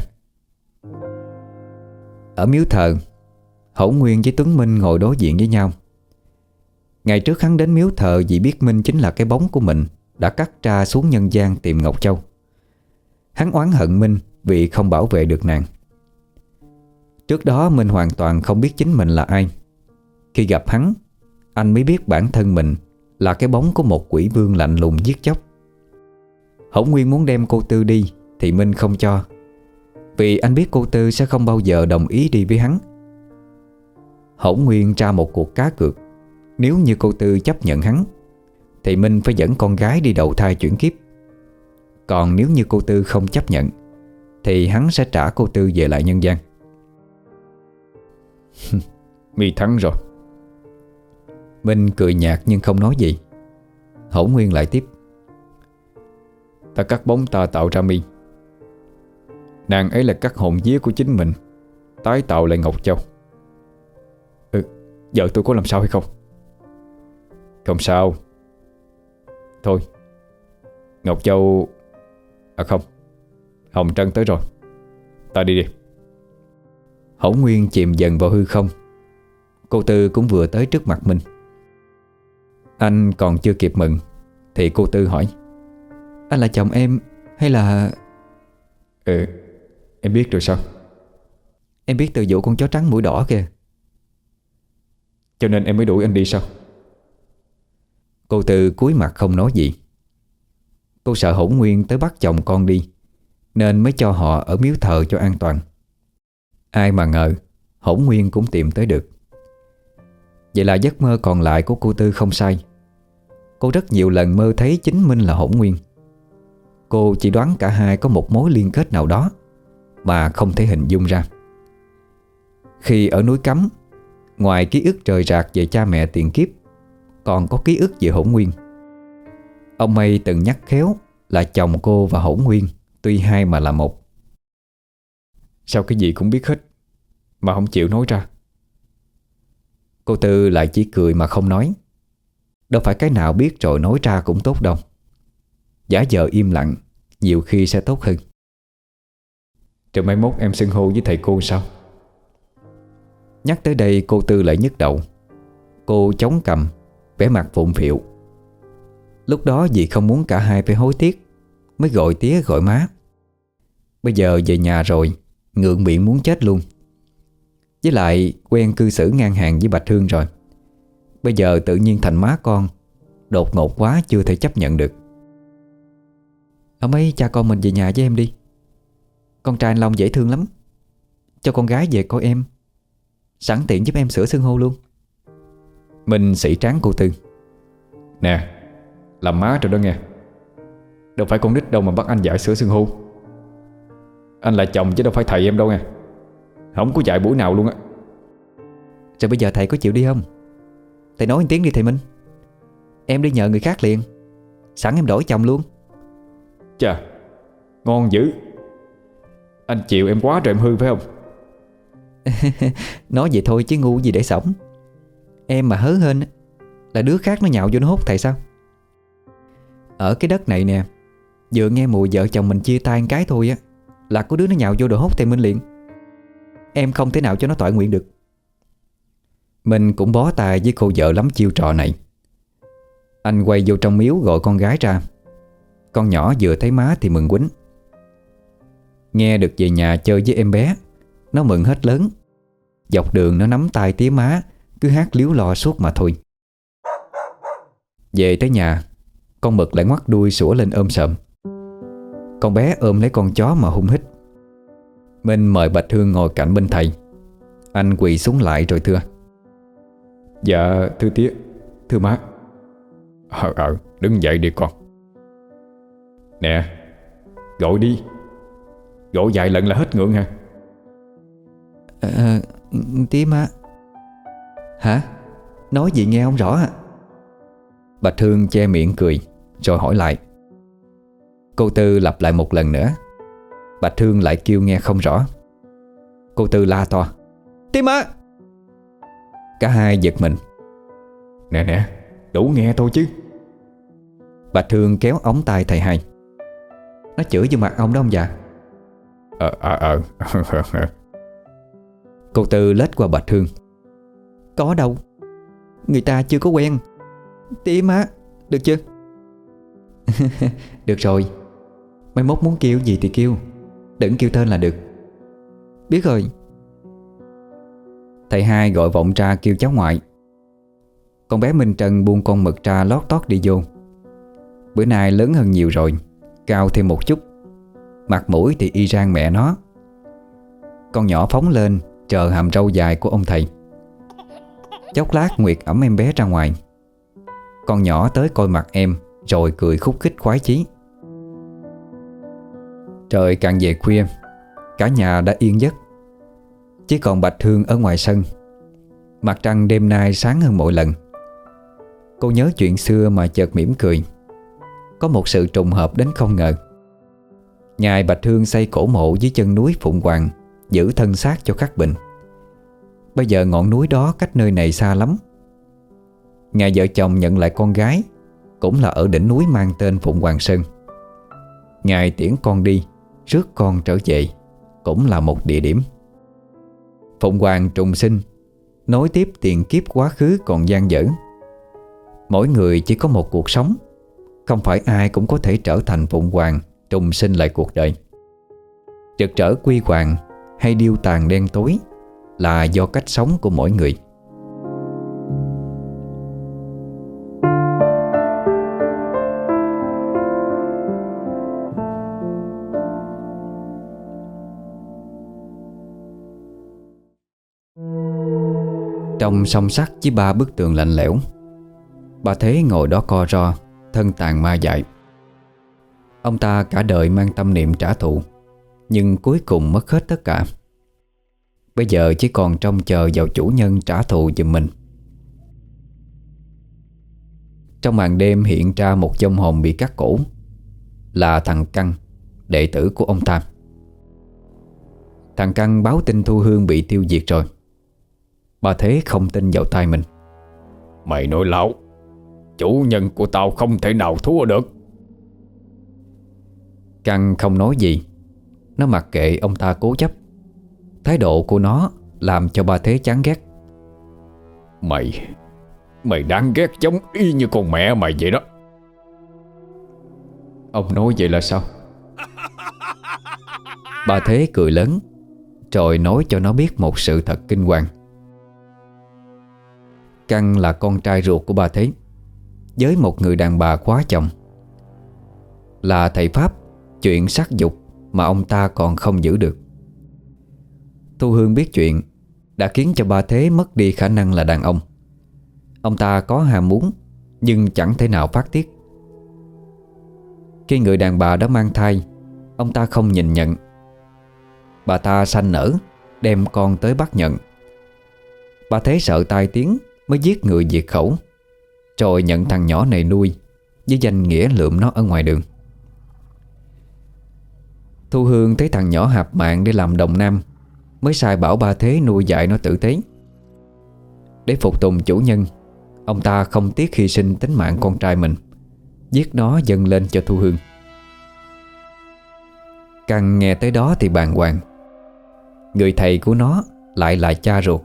Ở miếu thờ Hỗn Nguyên với Tuấn Minh ngồi đối diện với nhau. Ngày trước hắn đến miếu thờ Vì biết Minh chính là cái bóng của mình, Đã cắt ra xuống nhân gian tìm Ngọc Châu. Hắn oán hận Minh Vì không bảo vệ được nàng. Trước đó Minh hoàn toàn không biết chính mình là ai. Khi gặp hắn, Anh mới biết bản thân mình Là cái bóng của một quỷ vương lạnh lùng giết chóc. Hổng Nguyên muốn đem cô Tư đi Thì Minh không cho. Vì anh biết cô Tư sẽ không bao giờ đồng ý đi với hắn. Hổng Nguyên ra một cuộc cá cược. Nếu như cô Tư chấp nhận hắn, Thì Minh phải dẫn con gái đi đầu thai chuyển kiếp. Còn nếu như cô Tư không chấp nhận, Thì hắn sẽ trả cô Tư về lại nhân gian. Mi thắng rồi. Minh cười nhạt nhưng không nói gì. Hổng Nguyên lại tiếp. Ta cắt bóng ta tạo ra mi. Nàng ấy là cắt hồn vía của chính mình, Tái tạo lại Ngọc Châu. Ừ Vợ tôi có làm sao hay không? Không sao. Thôi, Ngọc Châu À không, Hồng Trân tới rồi. Ta đi đi. Hổng Nguyên chìm dần vào hư không. Cô Tư cũng vừa tới trước mặt mình. Anh còn chưa kịp mừng, Thì cô Tư hỏi. Anh là chồng em hay là Ừ Em biết rồi sao? Em biết từ vụ con chó trắng mũi đỏ kìa. Cho nên em mới đuổi anh đi sao? Cô Tư cúi mặt không nói gì. Cô sợ hỗn nguyên tới bắt chồng con đi Nên mới cho họ ở miếu thờ cho an toàn. Ai mà ngờ Hỗn nguyên cũng tìm tới được. Vậy là giấc mơ còn lại của cô Tư không sai. Cô rất nhiều lần mơ thấy chính Minh là hỗn nguyên Cô chỉ đoán cả hai có một mối liên kết nào đó Mà không thể hình dung ra. Khi ở núi Cấm, Ngoài ký ức trời rạc về cha mẹ tiền kiếp, Còn có ký ức về hỗn nguyên. Ông Mây từng nhắc khéo Là chồng cô và hỗn nguyên Tuy hai mà là một. Sao cái gì cũng biết hết Mà không chịu nói ra? Cô Tư lại chỉ cười mà không nói. Đâu phải cái nào biết rồi nói ra cũng tốt đâu. Giả giờ im lặng, Nhiều khi sẽ tốt hơn. Rồi mai mốt em xưng hô với thầy cô sao? Nhắc tới đây, cô Tư lại nhức đầu. Cô chống cầm vẻ mặt phụng phiệu Lúc đó vì không muốn cả hai phải hối tiếc, Mới gọi tía gọi má. Bây giờ về nhà rồi, Ngượng miệng muốn chết luôn. Với lại, quen cư xử ngang hàng với Bạch Hương rồi. Bây giờ tự nhiên thành má con, Đột ngột quá chưa thể chấp nhận được. Ông ấy cha con mình về nhà với em đi. Con trai anh Long dễ thương lắm. Cho con gái về coi em. Sẵn tiện giúp em sửa xương hô luôn. Mình sĩ tráng cô Tư. Nè, Làm má rồi đó nghe. Đâu phải con nít đâu mà bắt anh dạy sửa xương hô. Anh là chồng chứ đâu phải thầy em đâu nghe. Không có dạy buổi nào luôn á. Rồi bây giờ thầy có chịu đi không? Thầy nói một tiếng đi thầy Minh. Em đi nhờ người khác liền. Sẵn em đổi chồng luôn. Chà, Ngon dữ. Anh chịu em quá rồi em hư, phải không? Nói vậy thôi chứ ngu gì để sống. Em mà hớ hên Là đứa khác nó nhạo vô nó hút thầy sao? Ở cái đất này nè, Vừa nghe mùi vợ chồng mình chia tay cái thôi á, Là có đứa nó nhạo vô đồ hút thầy Minh liền. Em không thể nào cho nó tọa nguyện được. Mình cũng bó tay với cô vợ lắm chiêu trò này. Anh quay vô trong miếu gọi con gái ra. Con nhỏ vừa thấy má thì mừng quýnh. Nghe được về nhà chơi với em bé, Nó mừng hết lớn. Dọc đường nó nắm tay tía má, Cứ hát liếu lo suốt mà thôi. Về tới nhà, Con mực lại ngoắt đuôi sủa lên ôm sợm. Con bé ôm lấy con chó mà hung hít. Minh mời Bạch Hương ngồi cạnh bên thầy. Anh quỳ xuống lại rồi thưa. Dạ thưa tía, Thưa má. Ờ ờ đứng dậy đi con. Nè Gọi đi. Gọi vài lần là hết ngượng ha à, Tía má Hả? Nói gì nghe không rõ à Bạch Hương che miệng cười Rồi hỏi lại. Cô Tư lặp lại một lần nữa. Bạch Hương lại kêu nghe không rõ. Cô Tư la to. Tía má Cả hai giật mình. Nè nè Đủ nghe thôi chứ. Bạch Hương kéo ống tay thầy hai Nó chửi vô mặt ông đó ông già. Ờ ờ ờ. Cô Tư lết qua Bạch Hương. Có đâu. Người ta chưa có quen. Tía má Được chưa? Được rồi. Mai mốt muốn kêu gì thì kêu. Đừng kêu tên là được. Biết rồi. Thầy hai gọi vọng ra kêu cháu ngoại. Con bé Minh Trân buông con mực ra lót tót đi vô. Bữa nay lớn hơn nhiều rồi Cao thêm một chút. Mặt mũi thì y rang mẹ nó. Con nhỏ phóng lên, Chờ hàm râu dài của ông thầy. Chốc lát Nguyệt ẩm em bé ra ngoài. Con nhỏ tới coi mặt em, Rồi cười khúc khích khoái chí. Trời càng về khuya, Cả nhà đã yên giấc. Chỉ còn Bạch Hương ở ngoài sân. Mặt trăng đêm nay sáng hơn mỗi lần. Cô nhớ chuyện xưa mà chợt mỉm cười. Có một sự trùng hợp đến không ngờ. Ngài Bạch Hương xây cổ mộ dưới chân núi Phụng Hoàng, Giữ thân xác cho khắc bình Bây giờ ngọn núi đó cách nơi này xa lắm. Ngài vợ chồng nhận lại con gái, Cũng là ở đỉnh núi mang tên Phụng Hoàng Sơn. Ngài tiễn con đi, Rước con trở về, Cũng là một địa điểm. Phụng Hoàng trùng sinh, Nối tiếp tiền kiếp quá khứ còn gian dở. Mỗi người chỉ có một cuộc sống. Không phải ai cũng có thể trở thành Phụng Hoàng, Trùng sinh lại cuộc đời. Trực trở quy hoàng Hay điêu tàn đen tối Là do cách sống của mỗi người. Trong song sắt với ba bức tường lạnh lẽo Bà Thế ngồi đó co ro Thân tàn ma dại. Ông ta cả đời mang tâm niệm trả thù, Nhưng cuối cùng mất hết tất cả. Bây giờ chỉ còn trông chờ vào chủ nhân trả thù giùm mình. Trong màn đêm hiện ra một dông hồn bị cắt cổ, Là thằng Căng, Đệ tử của ông ta. Thằng Căng báo tin Thu Hương bị tiêu diệt rồi. Bà Thế không tin vào tay mình. Mày nói láo. Chủ nhân của tao không thể nào thua được. Căng không nói gì. Nó mặc kệ ông ta cố chấp. Thái độ của nó Làm cho ba Thế chán ghét. Mày Mày đáng ghét giống y như con mẹ mày vậy đó. Ông nói vậy là sao? Bà Thế cười lớn Rồi nói cho nó biết một sự thật kinh hoàng. Căng là con trai ruột của bà Thế với một người đàn bà quá chồng. Là thầy Pháp, Chuyện sắc dục Mà ông ta còn không giữ được. Thu Hương biết chuyện, Đã khiến cho bà Thế mất đi khả năng là đàn ông. Ông ta có ham muốn, Nhưng chẳng thể nào phát tiết. Khi người đàn bà đã mang thai, Ông ta không nhìn nhận. Bà ta sanh nở, Đem con tới bắt nhận. Bà Thế sợ tai tiếng Mới giết người diệt khẩu. Rồi nhận thằng nhỏ này nuôi, Với danh nghĩa lượm nó ở ngoài đường. Thu Hương thấy thằng nhỏ hạp mạng để làm đồng nam, Mới sai bảo ba thế nuôi dạy nó tử tế. Để phục tùng chủ nhân, Ông ta không tiếc hy sinh tính mạng con trai mình Giết nó dâng lên cho Thu Hương. Càng nghe tới đó thì bàng hoàng. Người thầy của nó lại là cha ruột.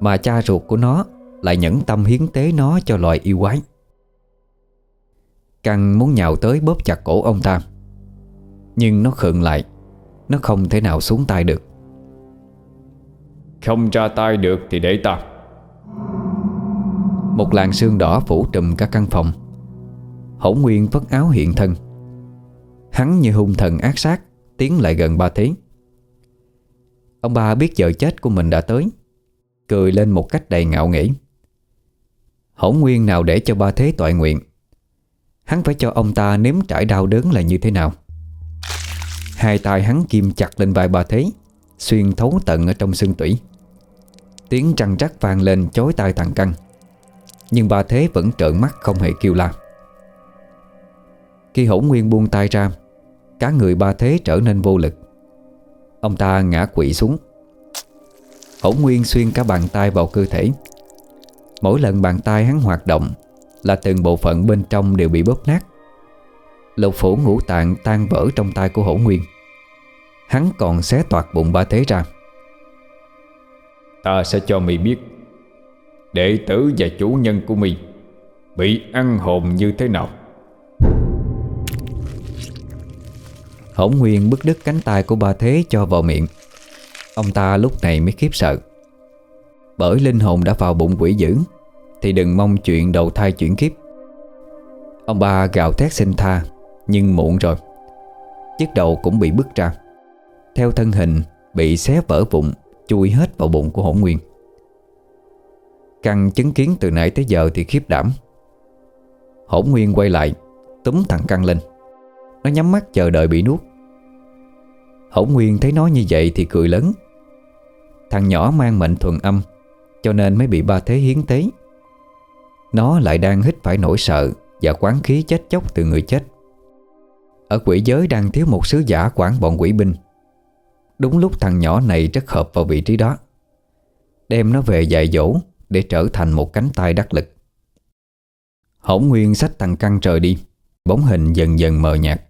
Mà cha ruột của nó lại nhẫn tâm hiến tế nó cho loài yêu quái. Căng muốn nhào tới bóp chặt cổ ông ta Nhưng nó khựng lại Nó không thể nào xuống tay được. Không ra tay được thì để ta. Một làn sương đỏ phủ trùm cả căn phòng. Hổ nguyên vất áo hiện thân. Hắn như hung thần ác sát Tiến lại gần ba thế. Ông ba biết giờ chết của mình đã tới Cười lên một cách đầy ngạo nghễ Hổ nguyên nào để cho ba thế toại nguyện? Hắn phải cho ông ta nếm trải đau đớn là như thế nào? Hai tay hắn kim chặt lên vai ba thế, Xuyên thấu tận ở trong xương tủy. Tiếng trăng rắc vang lên chối tai thằng căng. Nhưng ba thế vẫn trợn mắt không hề kêu la. Khi hổ nguyên buông tay ra, Cả người ba thế trở nên vô lực. Ông ta ngã quỵ xuống. Hổ nguyên xuyên cả bàn tay vào cơ thể Mỗi lần bàn tay hắn hoạt động Là từng bộ phận bên trong đều bị bóp nát. Lục phủ ngũ tạng tan vỡ trong tay của hổ nguyên. Hắn còn xé toạc bụng ba thế ra. Ta sẽ cho mày biết Đệ tử và chủ nhân của mày Bị ăn hồn như thế nào? Hổ nguyên bứt đứt cánh tay của ba thế cho vào miệng. Ông ta lúc này mới khiếp sợ Bởi linh hồn đã vào bụng quỷ dữ thì đừng mong chuyện đầu thai chuyển kiếp. Ông ba gào thét xin tha, Nhưng muộn rồi. Chiếc đầu cũng bị bứt ra. Theo thân hình, bị xé vỡ bụng Chui hết vào bụng của hỗn nguyên. Căng chứng kiến từ nãy tới giờ thì khiếp đảm. Hỗn nguyên quay lại, Túm thằng Căng lên. Nó nhắm mắt chờ đợi bị nuốt. Hỗn nguyên thấy nó như vậy thì cười lớn. Thằng nhỏ mang mệnh thuần âm, Cho nên mới bị ba thế hiến tế. Nó lại đang hít phải nỗi sợ Và quán khí chết chóc từ người chết. Ở quỷ giới đang thiếu một sứ giả quản bọn quỷ binh. Đúng lúc thằng nhỏ này rất hợp vào vị trí đó, Đem nó về dạy dỗ Để trở thành một cánh tay đắc lực. Hổng nguyên sách thằng căng trời đi, Bóng hình dần dần mờ nhạt.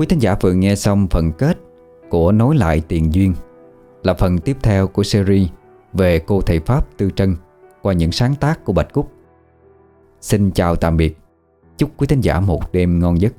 Quý thính giả vừa nghe xong phần kết của Nối lại tiền duyên là phần tiếp theo của series về cô thầy Pháp Tư Trân qua những sáng tác của Bạch Cúc. Xin chào tạm biệt, chúc quý thính giả một đêm ngon giấc.